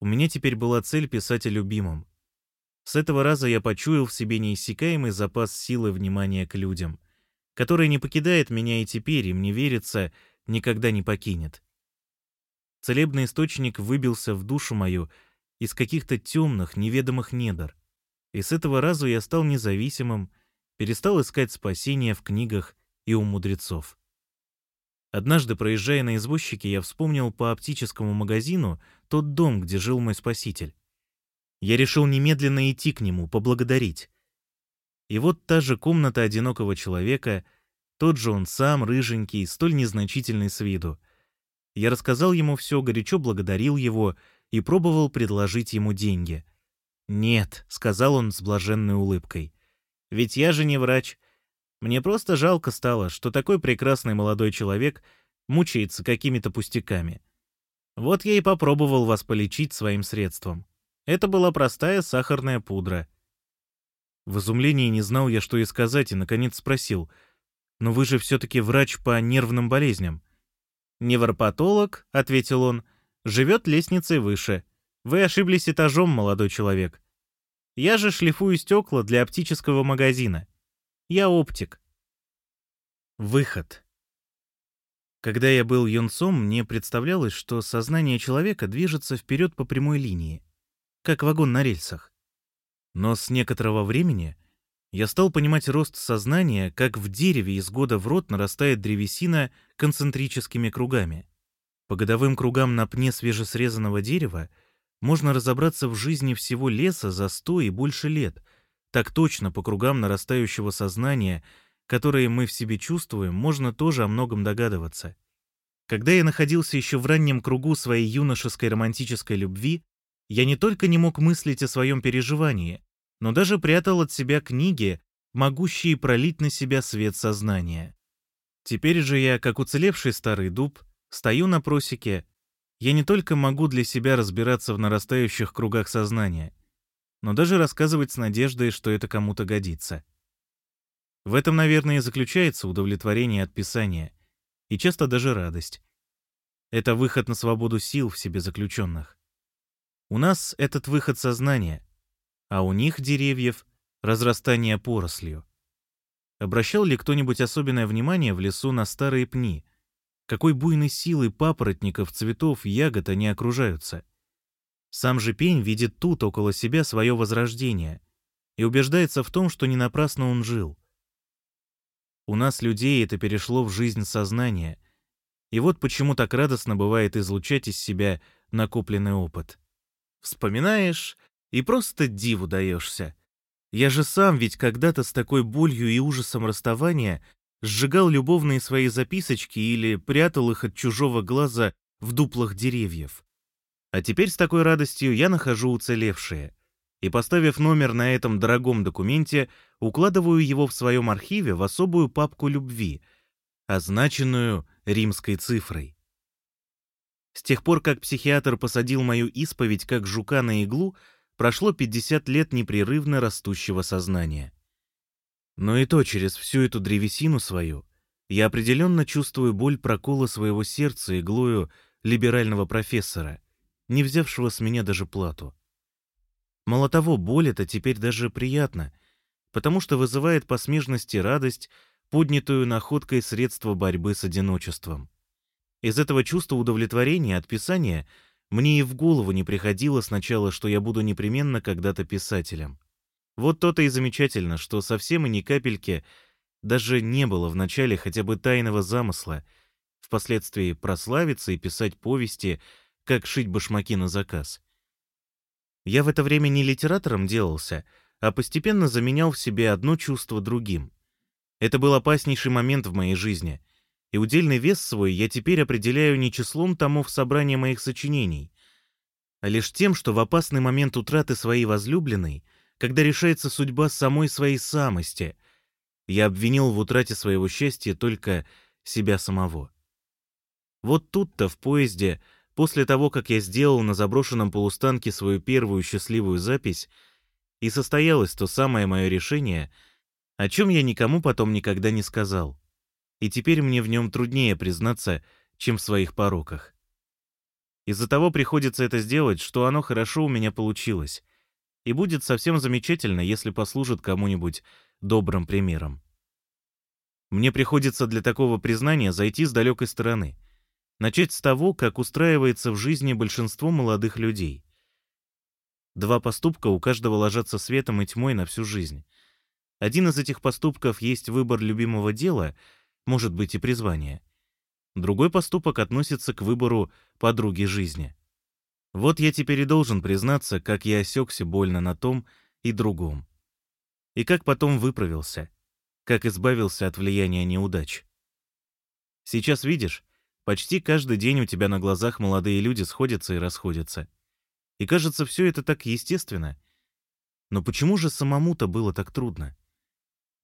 У меня теперь была цель писать о любимом. С этого раза я почуял в себе неиссякаемый запас силы внимания к людям, который не покидает меня и теперь, и мне верится, никогда не покинет. Целебный источник выбился в душу мою из каких-то темных, неведомых недр, и с этого раза я стал независимым, перестал искать спасения в книгах и у мудрецов. Однажды, проезжая на извозчике, я вспомнил по оптическому магазину тот дом, где жил мой спаситель. Я решил немедленно идти к нему, поблагодарить. И вот та же комната одинокого человека, тот же он сам, рыженький, столь незначительный с виду. Я рассказал ему все, горячо благодарил его и пробовал предложить ему деньги. «Нет», — сказал он с блаженной улыбкой, — «ведь я же не врач, мне просто жалко стало, что такой прекрасный молодой человек мучается какими-то пустяками. Вот я и попробовал вас полечить своим средством. Это была простая сахарная пудра. В изумлении не знал я, что и сказать, и, наконец, спросил. «Но вы же все-таки врач по нервным болезням». «Невропатолог», — ответил он, — «живет лестницей выше. Вы ошиблись этажом, молодой человек. Я же шлифую стекла для оптического магазина. Я оптик». Выход. Когда я был юнцом, мне представлялось, что сознание человека движется вперед по прямой линии, как вагон на рельсах. Но с некоторого времени я стал понимать рост сознания, как в дереве из года в рот нарастает древесина концентрическими кругами. По годовым кругам на пне свежесрезанного дерева можно разобраться в жизни всего леса за сто и больше лет, так точно по кругам нарастающего сознания, которые мы в себе чувствуем, можно тоже о многом догадываться. Когда я находился еще в раннем кругу своей юношеской романтической любви, я не только не мог мыслить о своем переживании, но даже прятал от себя книги, могущие пролить на себя свет сознания. Теперь же я, как уцелевший старый дуб, стою на просеке. Я не только могу для себя разбираться в нарастающих кругах сознания, но даже рассказывать с надеждой, что это кому-то годится. В этом, наверное, и заключается удовлетворение от писания, и часто даже радость. Это выход на свободу сил в себе заключенных. У нас этот выход сознания, а у них, деревьев, разрастание порослью. Обращал ли кто-нибудь особенное внимание в лесу на старые пни? Какой буйной силой папоротников, цветов, ягод они окружаются? Сам же пень видит тут около себя свое возрождение и убеждается в том, что не напрасно он жил. У нас, людей, это перешло в жизнь сознания, и вот почему так радостно бывает излучать из себя накопленный опыт. Вспоминаешь и просто диву даешься. Я же сам ведь когда-то с такой болью и ужасом расставания сжигал любовные свои записочки или прятал их от чужого глаза в дуплах деревьев. А теперь с такой радостью я нахожу уцелевшие. И, поставив номер на этом дорогом документе, укладываю его в своем архиве в особую папку любви, означенную римской цифрой. С тех пор, как психиатр посадил мою исповедь как жука на иглу, прошло 50 лет непрерывно растущего сознания. Но и то через всю эту древесину свою я определенно чувствую боль прокола своего сердца иглою либерального профессора, не взявшего с меня даже плату. Мало того, боль это теперь даже приятно, потому что вызывает по смежности радость, поднятую находкой средства борьбы с одиночеством. Из этого чувства удовлетворения от писания — мне и в голову не приходило сначала, что я буду непременно когда-то писателем. Вот то-то и замечательно, что совсем и ни капельки даже не было в начале хотя бы тайного замысла, впоследствии прославиться и писать повести, как шить башмаки на заказ. Я в это время не литератором делался, а постепенно заменял в себе одно чувство другим. Это был опаснейший момент в моей жизни — и удельный вес свой я теперь определяю не числом томов собрания моих сочинений, а лишь тем, что в опасный момент утраты своей возлюбленной, когда решается судьба самой своей самости, я обвинил в утрате своего счастья только себя самого. Вот тут-то, в поезде, после того, как я сделал на заброшенном полустанке свою первую счастливую запись, и состоялось то самое мое решение, о чем я никому потом никогда не сказал и теперь мне в нем труднее признаться, чем в своих пороках. Из-за того приходится это сделать, что оно хорошо у меня получилось, и будет совсем замечательно, если послужит кому-нибудь добрым примером. Мне приходится для такого признания зайти с далекой стороны, начать с того, как устраивается в жизни большинство молодых людей. Два поступка у каждого ложатся светом и тьмой на всю жизнь. Один из этих поступков есть выбор любимого дела — может быть и призвание. Другой поступок относится к выбору подруги жизни. Вот я теперь и должен признаться, как я осекся больно на том и другом. И как потом выправился, как избавился от влияния неудач. Сейчас видишь, почти каждый день у тебя на глазах молодые люди сходятся и расходятся. И кажется, все это так естественно. Но почему же самому-то было так трудно?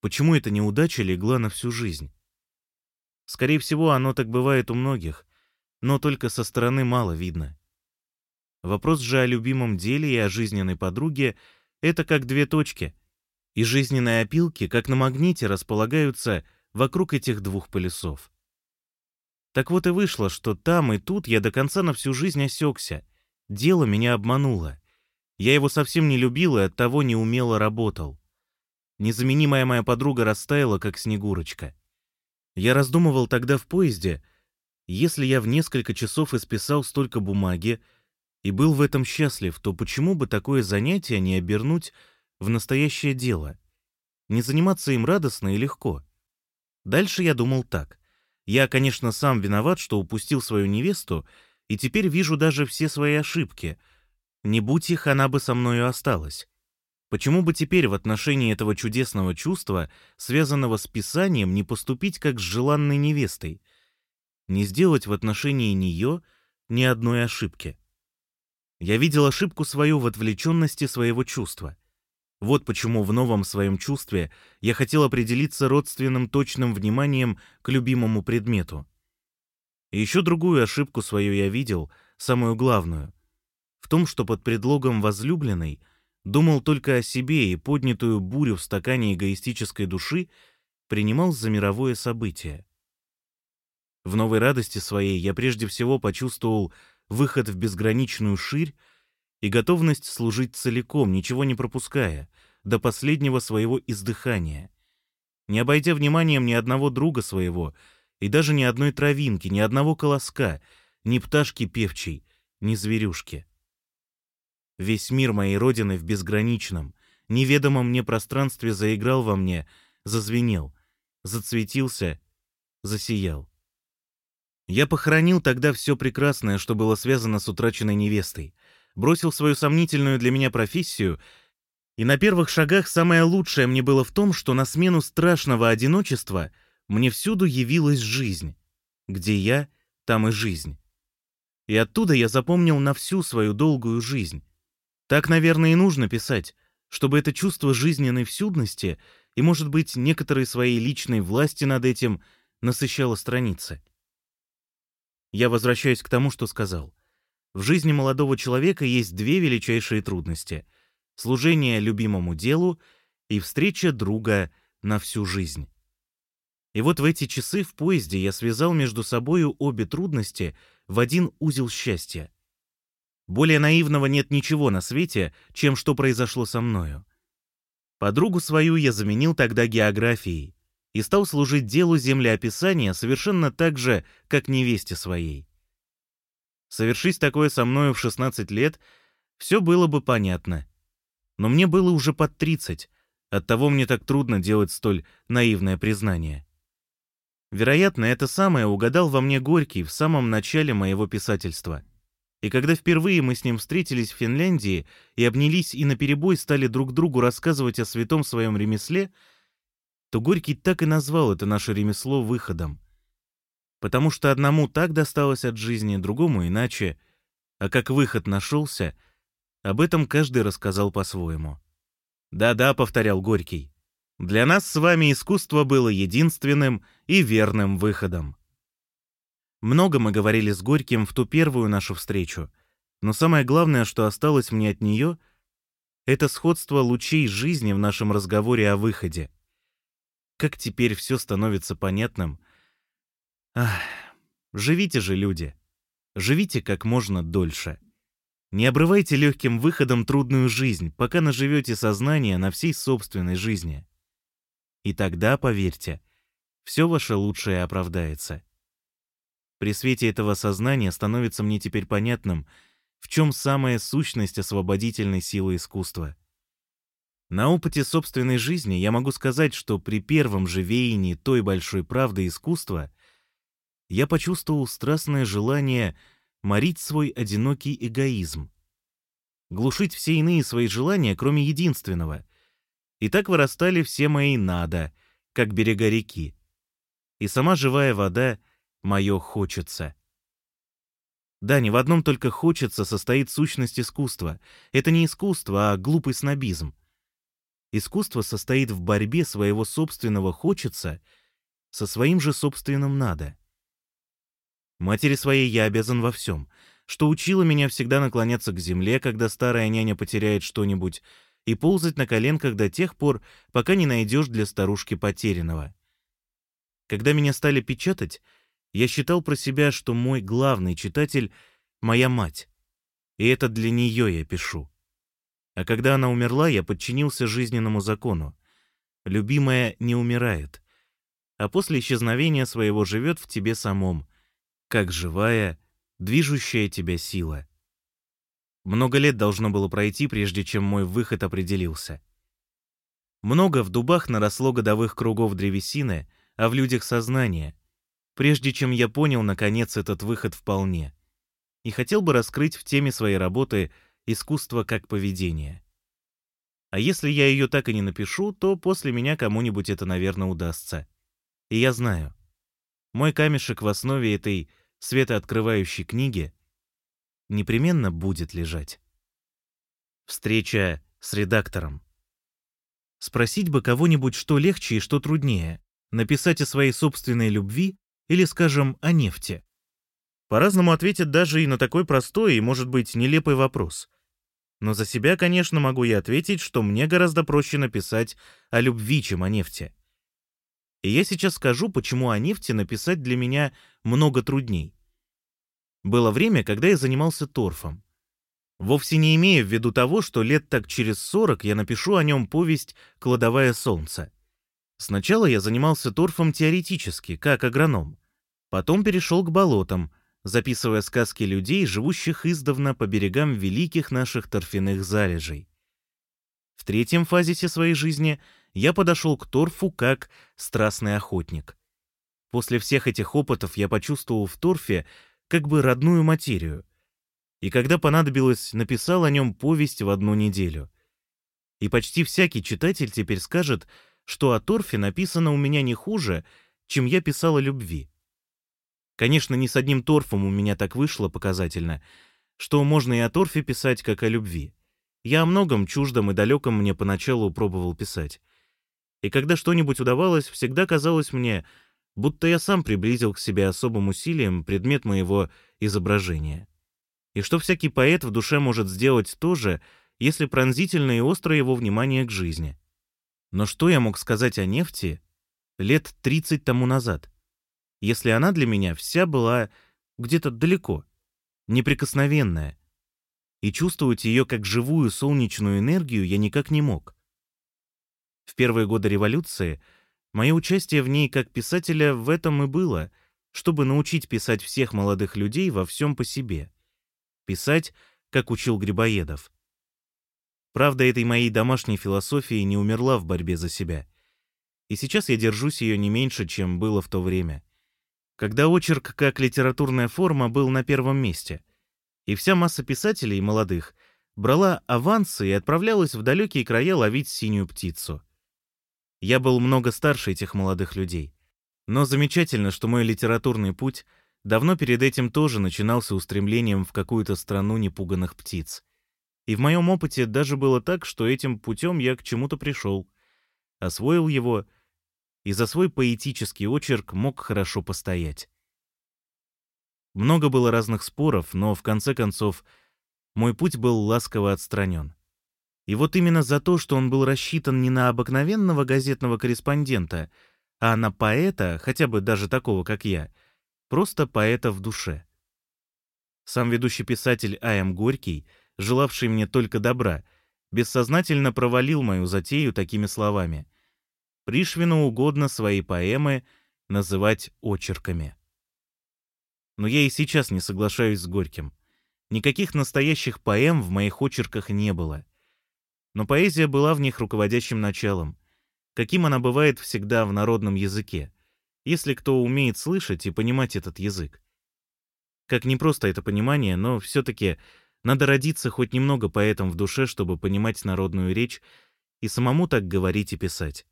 Почему эта неудача легла на всю жизнь? Скорее всего, оно так бывает у многих. но только со стороны мало видно. Вопрос же о любимом деле и о жизненной подруге — это как две точки, и жизненные опилки, как на магните, располагаются вокруг этих двух полюсов. Так вот и вышло, что там и тут я до конца на всю жизнь осекся. Дело меня обмануло. Я его совсем не любил и оттого неумело работал. Незаменимая моя подруга растаяла, как снегурочка. Я раздумывал тогда в поезде, если я в несколько часов исписал столько бумаги и был в этом счастлив, то почему бы такое занятие не обернуть в настоящее дело? Не заниматься им радостно и легко. Дальше я думал так. Я, конечно, сам виноват, что упустил свою невесту, и теперь вижу даже все свои ошибки. Не будь их, она бы со мною осталась. Почему бы теперь в отношении этого чудесного чувства, связанного с писанием, не поступить как с желанной невестой? Не сделать в отношении нее ни одной ошибки? Я видел ошибку свою в отвлеченности своего чувства. Вот почему в новом своем чувстве я хотел определиться родственным точным вниманием к любимому предмету. И еще другую ошибку свою я видел, самую главную, в том, что под предлогом возлюбленной — думал только о себе и поднятую бурю в стакане эгоистической души принимал за мировое событие. В новой радости своей я прежде всего почувствовал выход в безграничную ширь и готовность служить целиком, ничего не пропуская, до последнего своего издыхания, не обойдя вниманием ни одного друга своего, и даже ни одной травинки, ни одного колоска, ни пташки певчей, ни зверюшки. Весь мир моей родины в безграничном, неведомом мне пространстве заиграл во мне, зазвенел, зацветился, засиял. Я похоронил тогда все прекрасное, что было связано с утраченной невестой, бросил свою сомнительную для меня профессию, и на первых шагах самое лучшее мне было в том, что на смену страшного одиночества мне всюду явилась жизнь. Где я, там и жизнь. И оттуда я запомнил на всю свою долгую жизнь. Так, наверное, и нужно писать, чтобы это чувство жизненной всюдности и, может быть, некоторой своей личной власти над этим насыщало страницы. Я возвращаюсь к тому, что сказал. В жизни молодого человека есть две величайшие трудности — служение любимому делу и встреча друга на всю жизнь. И вот в эти часы в поезде я связал между собою обе трудности в один узел счастья. Более наивного нет ничего на свете, чем что произошло со мною. Подругу свою я заменил тогда географией и стал служить делу землеописания совершенно так же, как невесте своей. Совершись такое со мною в 16 лет, все было бы понятно. Но мне было уже под 30, оттого мне так трудно делать столь наивное признание. Вероятно, это самое угадал во мне Горький в самом начале моего писательства — и когда впервые мы с ним встретились в Финляндии и обнялись и наперебой стали друг другу рассказывать о святом своем ремесле, то Горький так и назвал это наше ремесло выходом. Потому что одному так досталось от жизни, другому иначе, а как выход нашелся, об этом каждый рассказал по-своему. «Да-да», — повторял Горький, — «для нас с вами искусство было единственным и верным выходом». Много мы говорили с Горьким в ту первую нашу встречу, но самое главное, что осталось мне от нее, это сходство лучей жизни в нашем разговоре о выходе. Как теперь все становится понятным. Ах, живите же, люди. Живите как можно дольше. Не обрывайте легким выходом трудную жизнь, пока наживете сознание на всей собственной жизни. И тогда, поверьте, все ваше лучшее оправдается. При свете этого сознания становится мне теперь понятным, в чем самая сущность освободительной силы искусства. На опыте собственной жизни я могу сказать, что при первом же веянии той большой правды искусства я почувствовал страстное желание морить свой одинокий эгоизм, глушить все иные свои желания, кроме единственного. И так вырастали все мои «надо», как берега реки. И сама живая вода — мое хочется. Да, не в одном только хочется состоит сущность искусства. Это не искусство, а глупый снобизм. Искусство состоит в борьбе своего собственного хочется со своим же собственным надо. Матери своей я обязан во всем, что учила меня всегда наклоняться к земле, когда старая няня потеряет что-нибудь, и ползать на коленках до тех пор, пока не найдешь для старушки потерянного. Когда меня стали печатать, я считал про себя, что мой главный читатель — моя мать, и это для нее я пишу. А когда она умерла, я подчинился жизненному закону. Любимая не умирает, а после исчезновения своего живет в тебе самом, как живая, движущая тебя сила. Много лет должно было пройти, прежде чем мой выход определился. Много в дубах наросло годовых кругов древесины, а в людях сознание, прежде чем я понял, наконец, этот выход вполне. И хотел бы раскрыть в теме своей работы искусство как поведение. А если я ее так и не напишу, то после меня кому-нибудь это, наверное, удастся. И я знаю. Мой камешек в основе этой светооткрывающей книги непременно будет лежать. Встреча с редактором. Спросить бы кого-нибудь, что легче и что труднее, написать о своей собственной любви или, скажем, о нефти. По-разному ответят даже и на такой простой и, может быть, нелепый вопрос. Но за себя, конечно, могу я ответить, что мне гораздо проще написать о любви, чем о нефти. И я сейчас скажу, почему о нефти написать для меня много трудней. Было время, когда я занимался торфом. Вовсе не имея в виду того, что лет так через сорок я напишу о нем повесть «Кладовая солнца». Сначала я занимался торфом теоретически, как агроном. Потом перешел к болотам — записывая сказки людей, живущих издавна по берегам великих наших торфяных залежей. В третьем фазисе своей жизни я подошел к торфу как страстный охотник. После всех этих опытов я почувствовал в торфе как бы родную материю. И когда понадобилось, написал о нем повесть в одну неделю. И почти всякий читатель теперь скажет, что о торфе написано у меня не хуже, чем я писал о любви. Конечно, не с одним торфом у меня так вышло показательно, что можно и о торфе писать, как о любви. Я о многом чуждом и далеком мне поначалу пробовал писать. И когда что-нибудь удавалось, всегда казалось мне, будто я сам приблизил к себе особым усилием предмет моего изображения. И что всякий поэт в душе может сделать то же, если пронзительно и остро его внимание к жизни. Но что я мог сказать о нефти лет 30 тому назад? Если она для меня вся была где-то далеко, неприкосновенная, и чувствовать ее как живую солнечную энергию я никак не мог. В первые годы революции мое участие в ней как писателя в этом и было, чтобы научить писать всех молодых людей во всем по себе. Писать, как учил Грибоедов. Правда, этой моей домашней философии не умерла в борьбе за себя. И сейчас я держусь ее не меньше, чем было в то время когда очерк как литературная форма был на первом месте, и вся масса писателей молодых брала авансы и отправлялась в далекие края ловить синюю птицу. Я был много старше этих молодых людей. Но замечательно, что мой литературный путь давно перед этим тоже начинался устремлением в какую-то страну непуганных птиц. И в моем опыте даже было так, что этим путем я к чему-то пришел, освоил его — и за свой поэтический очерк мог хорошо постоять. Много было разных споров, но в конце концов мой путь был ласково отстранен. И вот именно за то, что он был рассчитан не на обыкновенного газетного корреспондента, а на поэта, хотя бы даже такого, как я, просто поэта в душе. Сам ведущий писатель А.М. Горький, желавший мне только добра, бессознательно провалил мою затею такими словами. Пришвину угодно свои поэмы называть очерками. Но я и сейчас не соглашаюсь с Горьким. Никаких настоящих поэм в моих очерках не было. Но поэзия была в них руководящим началом, каким она бывает всегда в народном языке, если кто умеет слышать и понимать этот язык. Как непросто это понимание, но все-таки надо родиться хоть немного поэтом в душе, чтобы понимать народную речь и самому так говорить и писать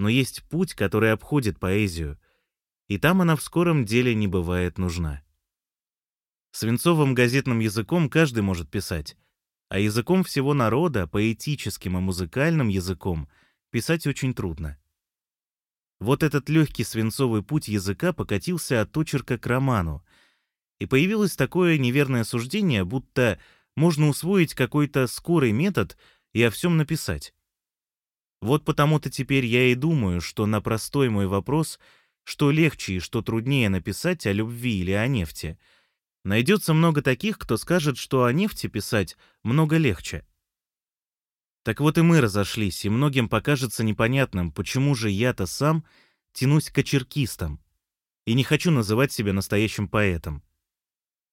но есть путь, который обходит поэзию, и там она в скором деле не бывает нужна. Свинцовым газетным языком каждый может писать, а языком всего народа, поэтическим и музыкальным языком, писать очень трудно. Вот этот легкий свинцовый путь языка покатился от очерка к роману, И появилось такое неверное суждение, будто можно усвоить какой-то скорый метод и о всем написать. Вот потому-то теперь я и думаю, что на простой мой вопрос, что легче и что труднее написать о любви или о нефти, найдется много таких, кто скажет, что о нефти писать много легче. Так вот и мы разошлись, и многим покажется непонятным, почему же я-то сам тянусь к очеркистам и не хочу называть себя настоящим поэтом.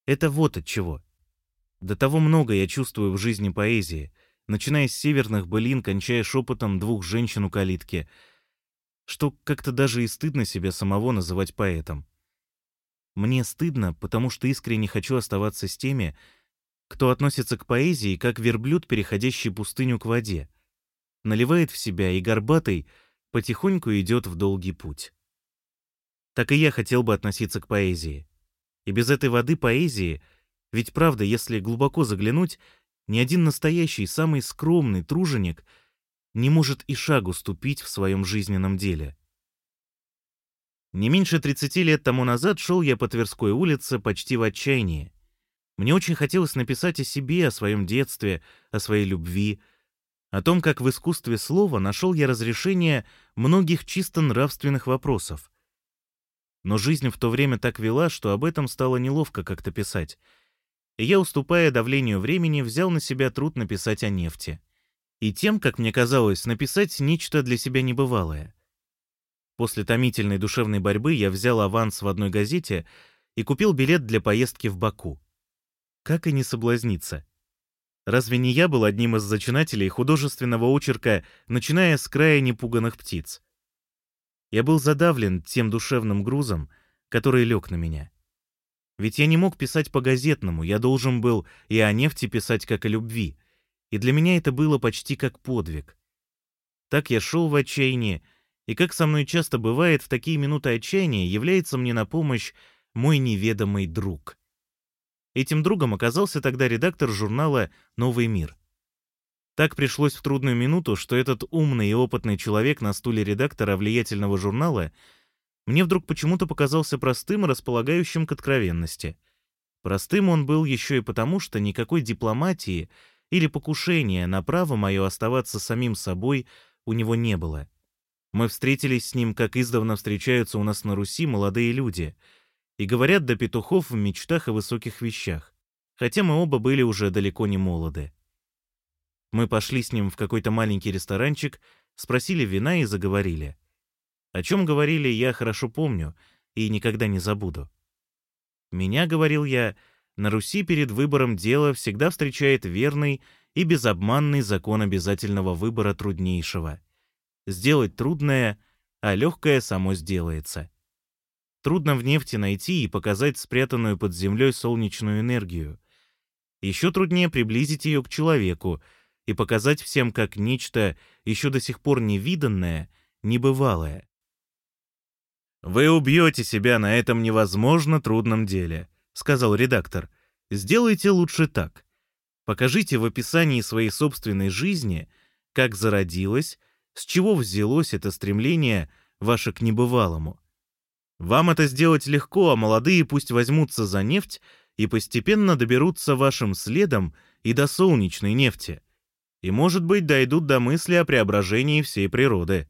Это вот от чего. До того много я чувствую в жизни поэзии, начиная с северных былин, кончая шепотом двух женщин у калитки, что как-то даже и стыдно себя самого называть поэтом. Мне стыдно, потому что искренне хочу оставаться с теми, кто относится к поэзии как верблюд, переходящий пустыню к воде, наливает в себя и горбатый потихоньку идет в долгий путь. Так и я хотел бы относиться к поэзии. И без этой воды поэзии, ведь правда, если глубоко заглянуть, ни один настоящий, самый скромный труженик не может и шагу ступить в своем жизненном деле. Не меньше 30 лет тому назад шел я по Тверской улице почти в отчаянии. Мне очень хотелось написать о себе, о своем детстве, о своей любви, о том, как в искусстве слова нашел я разрешение многих чисто нравственных вопросов. Но жизнь в то время так вела, что об этом стало неловко как-то писать. Я, уступая давлению времени, взял на себя труд написать о нефти. И тем, как мне казалось, написать нечто для себя небывалое. После томительной душевной борьбы я взял аванс в одной газете и купил билет для поездки в Баку. Как и не соблазниться? Разве не я был одним из зачинателей художественного очерка, начиная с края непуганных птиц? Я был задавлен тем душевным грузом, который лег на меня. Ведь я не мог писать по-газетному, я должен был и о нефти писать как о любви, и для меня это было почти как подвиг. Так я шел в отчаянии, и как со мной часто бывает, в такие минуты отчаяния является мне на помощь мой неведомый друг. Этим другом оказался тогда редактор журнала «Новый мир». Так пришлось в трудную минуту, что этот умный и опытный человек на стуле редактора влиятельного журнала мне вдруг почему-то показался простым и располагающим к откровенности. Простым он был еще и потому, что никакой дипломатии или покушения на право мое оставаться самим собой у него не было. Мы встретились с ним, как издавна встречаются у нас на Руси молодые люди — и говорят до петухов в мечтах о высоких вещах, хотя мы оба были уже далеко не молоды. Мы пошли с ним в какой-то маленький ресторанчик, спросили вина и заговорили. О чем говорили, я хорошо помню и никогда не забуду. Меня, говорил я, на Руси перед выбором дела всегда встречает верный и безобманный закон обязательного выбора труднейшего. Сделать трудное, а легкое само сделается. Трудно в нефти найти и показать спрятанную под землей солнечную энергию. Еще труднее приблизить ее к человеку и показать всем как нечто еще до сих пор невиданное, небывалое. «Вы убьете себя на этом невозможно трудном деле», — сказал редактор. «Сделайте лучше так. Покажите в описании своей собственной жизни, как зародилось, с чего взялось это стремление ваше к небывалому. Вам это сделать легко, а молодые пусть возьмутся за нефть и постепенно доберутся вашим следом и до солнечной нефти. И, может быть, дойдут до мысли о преображении всей природы.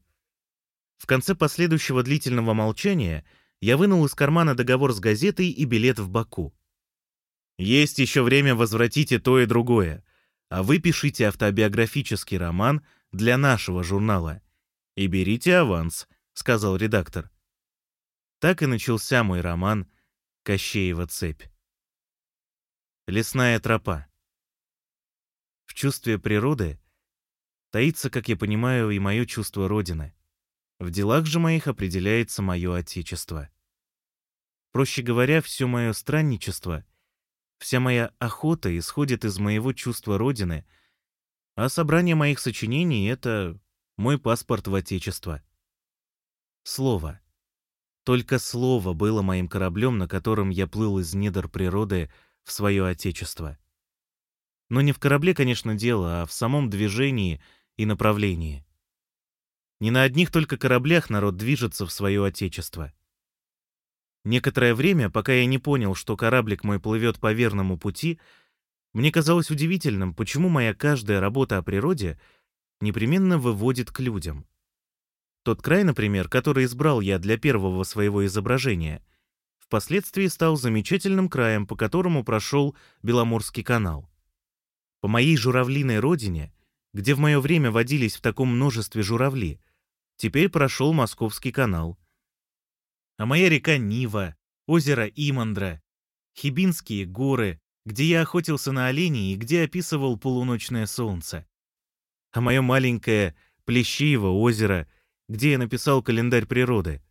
В конце последующего длительного молчания я вынул из кармана договор с газетой и билет в Баку. Есть еще время возвратить и то, и другое. А вы пишите автобиографический роман для нашего журнала. И берите аванс, сказал редактор. Так и начался мой роман «Кощеева цепь». Лесная тропа. В чувстве природы таится, как я понимаю, и мое чувство Родины. В делах же моих определяется мое Отечество. Проще говоря, все мое странничество, вся моя охота исходит из моего чувства Родины, а собрание моих сочинений — это мой паспорт в Отечество. Слово — только слово было моим кораблем, на котором я плыл из недр природы в свое отечество. Но не в корабле, конечно, дело, а в самом движении и направлении. Не на одних только кораблях народ движется в свое отечество. Некоторое время, пока я не понял, что кораблик мой плывет по верному пути, мне казалось удивительным, почему моя каждая работа о природе непременно выводит к людям. Тот край, например, который избрал я для первого своего изображения, впоследствии стал замечательным краем, по которому прошел Беломорский канал. По моей журавлиной родине, где в мое время водились в таком множестве журавли, теперь прошел Московский канал. А моя река Нива, озеро Имандра, Хибинские горы, где я охотился на оленей и где описывал полуночное солнце. А мое маленькое Плещеево озеро — где я написал календарь природы.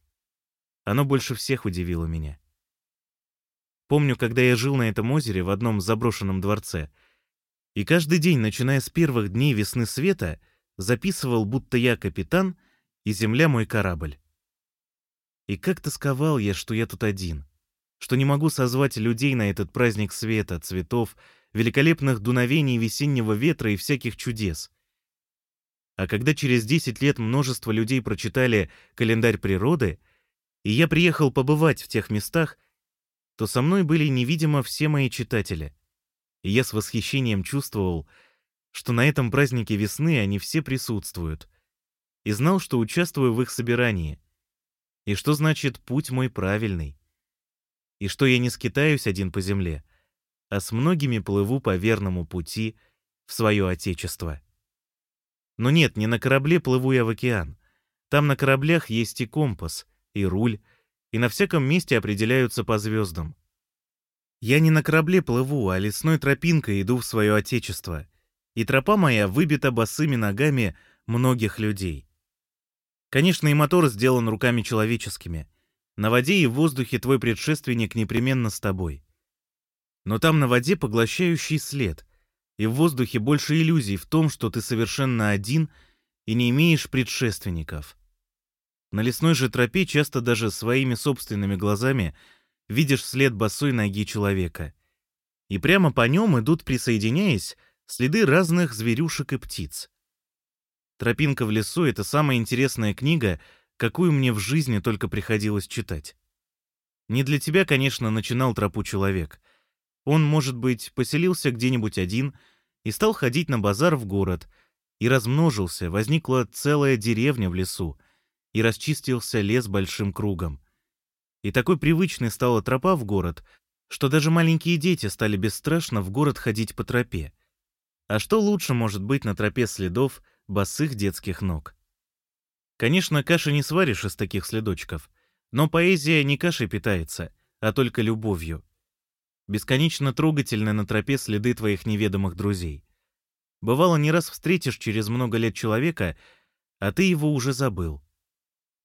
Оно больше всех удивило меня. Помню, когда я жил на этом озере в одном заброшенном дворце, и каждый день, начиная с первых дней весны света, записывал, будто я капитан, и земля мой корабль. И как тосковал я, что я тут один, что не могу созвать людей на этот праздник света, цветов, великолепных дуновений весеннего ветра и всяких чудес — а когда через 10 лет множество людей прочитали календарь природы, и я приехал побывать в тех местах, то со мной были невидимо все мои читатели. И я с восхищением чувствовал, что на этом празднике весны они все присутствуют, и знал, что участвую в их собирании, и что значит «путь мой правильный», и что я не скитаюсь один по земле, а с многими плыву по верному пути в свое Отечество. Но нет, не на корабле плыву я в океан. Там на кораблях есть и компас, и руль, и на всяком месте определяются по звездам. Я не на корабле плыву, а лесной тропинкой иду в свое отечество. И тропа моя выбита босыми ногами многих людей. Конечно, и мотор сделан руками человеческими. На воде и в воздухе твой предшественник непременно с тобой. Но там на воде поглощающий след — и в воздухе больше иллюзий в том, что ты совершенно один и не имеешь предшественников. На лесной же тропе часто даже своими собственными глазами видишь след босой ноги человека. И прямо по нем идут, присоединяясь, следы разных зверюшек и птиц. «Тропинка в лесу» — это самая интересная книга, какую мне в жизни только приходилось читать. Не для тебя, конечно, начинал тропу человек — он, может быть, поселился где-нибудь один и стал ходить на базар в город, и размножился, возникла целая деревня в лесу, и расчистился лес большим кругом. И такой привычной стала тропа в город, что даже маленькие дети стали бесстрашно в город ходить по тропе. А что лучше может быть на тропе следов босых детских ног? Конечно, каши не сваришь из таких следочков, но поэзия не кашей питается, а только любовью. Бесконечно трогательны на тропе следы твоих неведомых друзей. Бывало, не раз встретишь через много лет человека, а ты его уже забыл.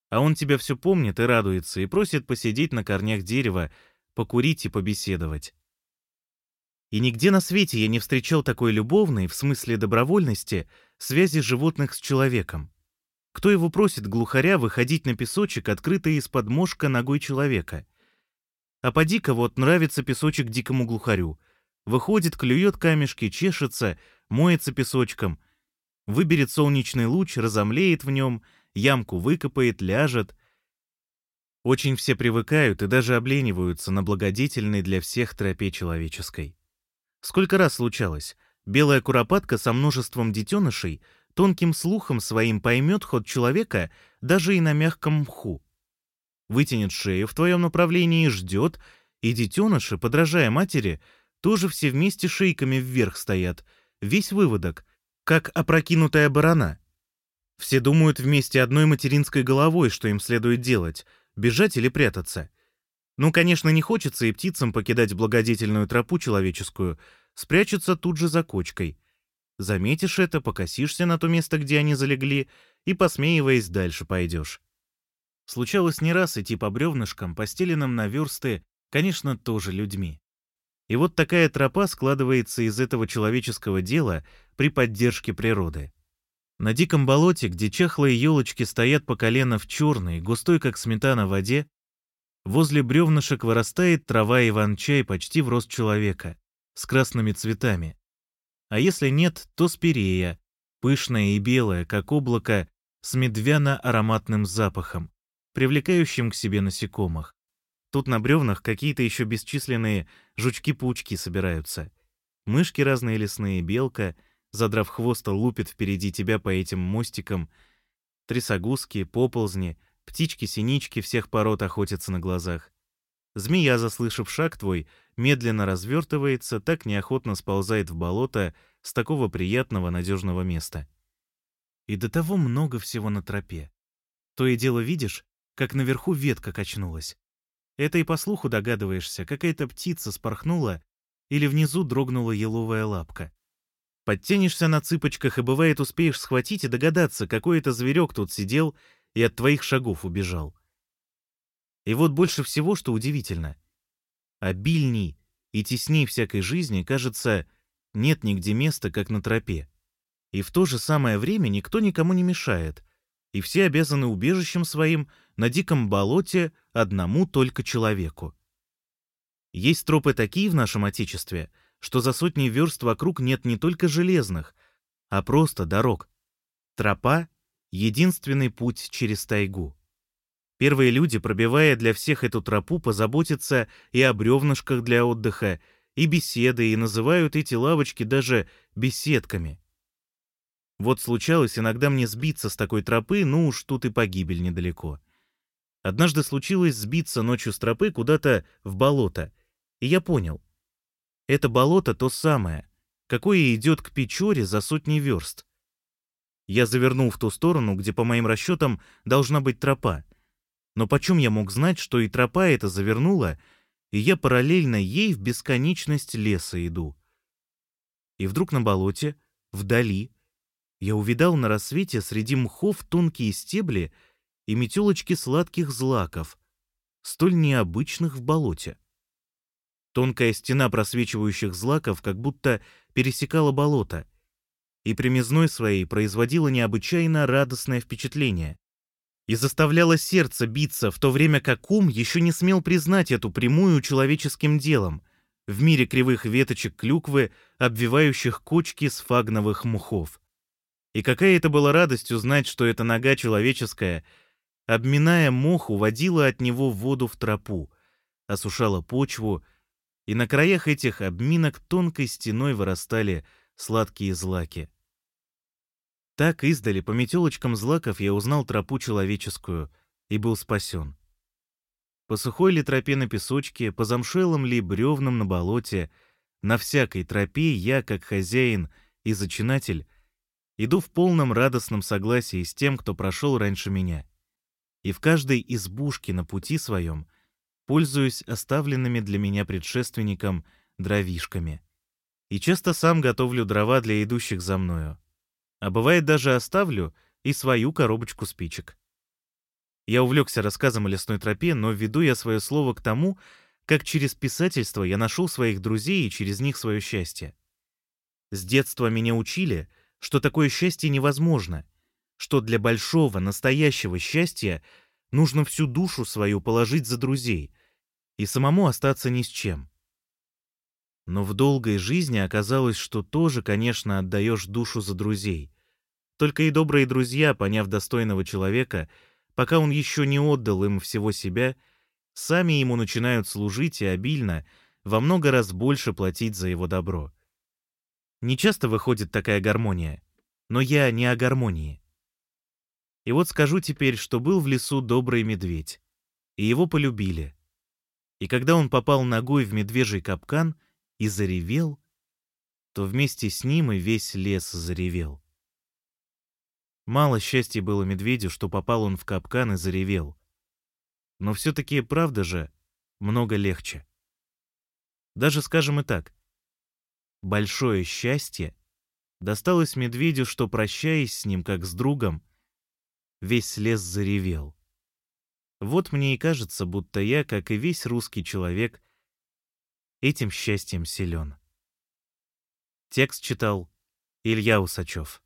А он тебя все помнит и радуется, и просит посидеть на корнях дерева, покурить и побеседовать. И нигде на свете я не встречал такой любовной, в смысле добровольности, связи животных с человеком. Кто его просит глухаря выходить на песочек, открытый из-под мошка ногой человека? А поди-ка вот нравится песочек дикому глухарю. Выходит, клюет камешки, чешется, моется песочком. Выберет солнечный луч, разомлеет в нем, ямку выкопает, ляжет. Очень все привыкают и даже облениваются на благодетельной для всех тропе человеческой. Сколько раз случалось, белая куропатка со множеством детенышей тонким слухом своим поймет ход человека даже и на мягком мху вытянет шею в твоем направлении и ждет, и детеныши, подражая матери, тоже все вместе шейками вверх стоят, весь выводок, как опрокинутая барана. Все думают вместе одной материнской головой, что им следует делать — бежать или прятаться. Ну, конечно, не хочется и птицам покидать благодетельную тропу человеческую, спрячутся тут же за кочкой. Заметишь это, покосишься на то место, где они залегли, и, посмеиваясь, дальше пойдешь. Случалось не раз идти по бревнышкам, постеленным на версты, конечно, тоже людьми. И вот такая тропа складывается из этого человеческого дела при поддержке природы. На диком болоте, где чахлые елочки стоят по колено в черной, густой как сметана воде, возле бревнышек вырастает трава иван-чай почти в рост человека, с красными цветами. А если нет, то спирея, пышная и белая, как облако, с медвяно-ароматным запахом привлекающим к себе насекомых. Тут на бревнах какие-то еще бесчисленные жучки-паучки собираются. Мышки разные лесные, белка, задрав хвост, лупит впереди тебя по этим мостикам. Трясогузки, поползни, птички-синички всех пород охотятся на глазах. Змея, заслышав шаг твой, медленно развертывается, так неохотно сползает в болото с такого приятного надежного места. И до того много всего на тропе. То и дело видишь, как наверху ветка качнулась. Это и по слуху догадываешься, какая-то птица спорхнула или внизу дрогнула еловая лапка. Подтянешься на цыпочках и, бывает, успеешь схватить и догадаться, какой это зверек тут сидел и от твоих шагов убежал. И вот больше всего, что удивительно, обильней и тесней всякой жизни, кажется, нет нигде места, как на тропе. И в то же самое время никто никому не мешает, и все обязаны убежищем своим на диком болоте одному только человеку. Есть тропы такие в нашем Отечестве, что за сотни верст вокруг нет не только железных, а просто дорог. Тропа — единственный путь через тайгу. Первые люди, пробивая для всех эту тропу, позаботятся и о бревнышках для отдыха, и беседы, и называют эти лавочки даже беседками. Вот случалось иногда мне сбиться с такой тропы, ну уж тут и погибель недалеко. Однажды случилось сбиться ночью с тропы куда-то в болото, и я понял. Это болото то самое, какое идет к Печоре за сотни верст. Я завернул в ту сторону, где, по моим расчетам, должна быть тропа — но почем я мог знать, что и тропа эта завернула, и я параллельно ей в бесконечность леса иду? И вдруг на болоте, вдали, я увидал на рассвете среди мхов тонкие стебли и метелочки сладких злаков, столь необычных в болоте. Тонкая стена просвечивающих злаков как будто пересекала болото и примизной своей производила необычайно радостное впечатление и заставляло сердце биться, в то время как ум еще не смел признать эту прямую человеческим делом в мире кривых веточек клюквы, обвивающих кочки с фагновых мухов. И какая это была радость узнать, что эта нога человеческая, обминая мох, уводила от него воду в тропу, осушала почву, и на краях этих обминок тонкой стеной вырастали сладкие злаки. Так издали по метелочкам злаков я узнал тропу человеческую и был спасен. По сухой ли тропе на песочке, по замшелым ли бревнам на болоте, на всякой тропе я, как хозяин и зачинатель, иду в полном радостном согласии с тем, кто прошел раньше меня. И в каждой избушке на пути своем пользуюсь оставленными для меня предшественником дровишками. И часто сам готовлю дрова для идущих за мною а бывает даже оставлю и свою коробочку спичек. Я увлекся рассказом о лесной тропе, но веду я свое слово к тому, как через писательство я нашел своих друзей и через них свое счастье. С детства меня учили, что такое счастье невозможно, что для большого, настоящего счастья нужно всю душу свою положить за друзей и самому остаться ни с чем. Но в долгой жизни оказалось, что тоже, конечно, отдаешь душу за друзей. Только и добрые друзья, поняв достойного человека, пока он еще не отдал им всего себя, сами ему начинают служить и обильно, во много раз больше платить за его добро. Не часто выходит такая гармония, но я не о гармонии. И вот скажу теперь, что был в лесу добрый медведь, и его полюбили. И когда он попал ногой в медвежий капкан — и заревел, то вместе с ним и весь лес заревел. Мало счастья было медведю, что попал он в капкан и заревел. Но все-таки, правда же, много легче. Даже скажем и так. Большое счастье досталось медведю, что, прощаясь с ним, как с другом, весь лес заревел. Вот мне и кажется, будто я, как и весь русский человек, этим счастьем силен. Текст читал Илья Усачев.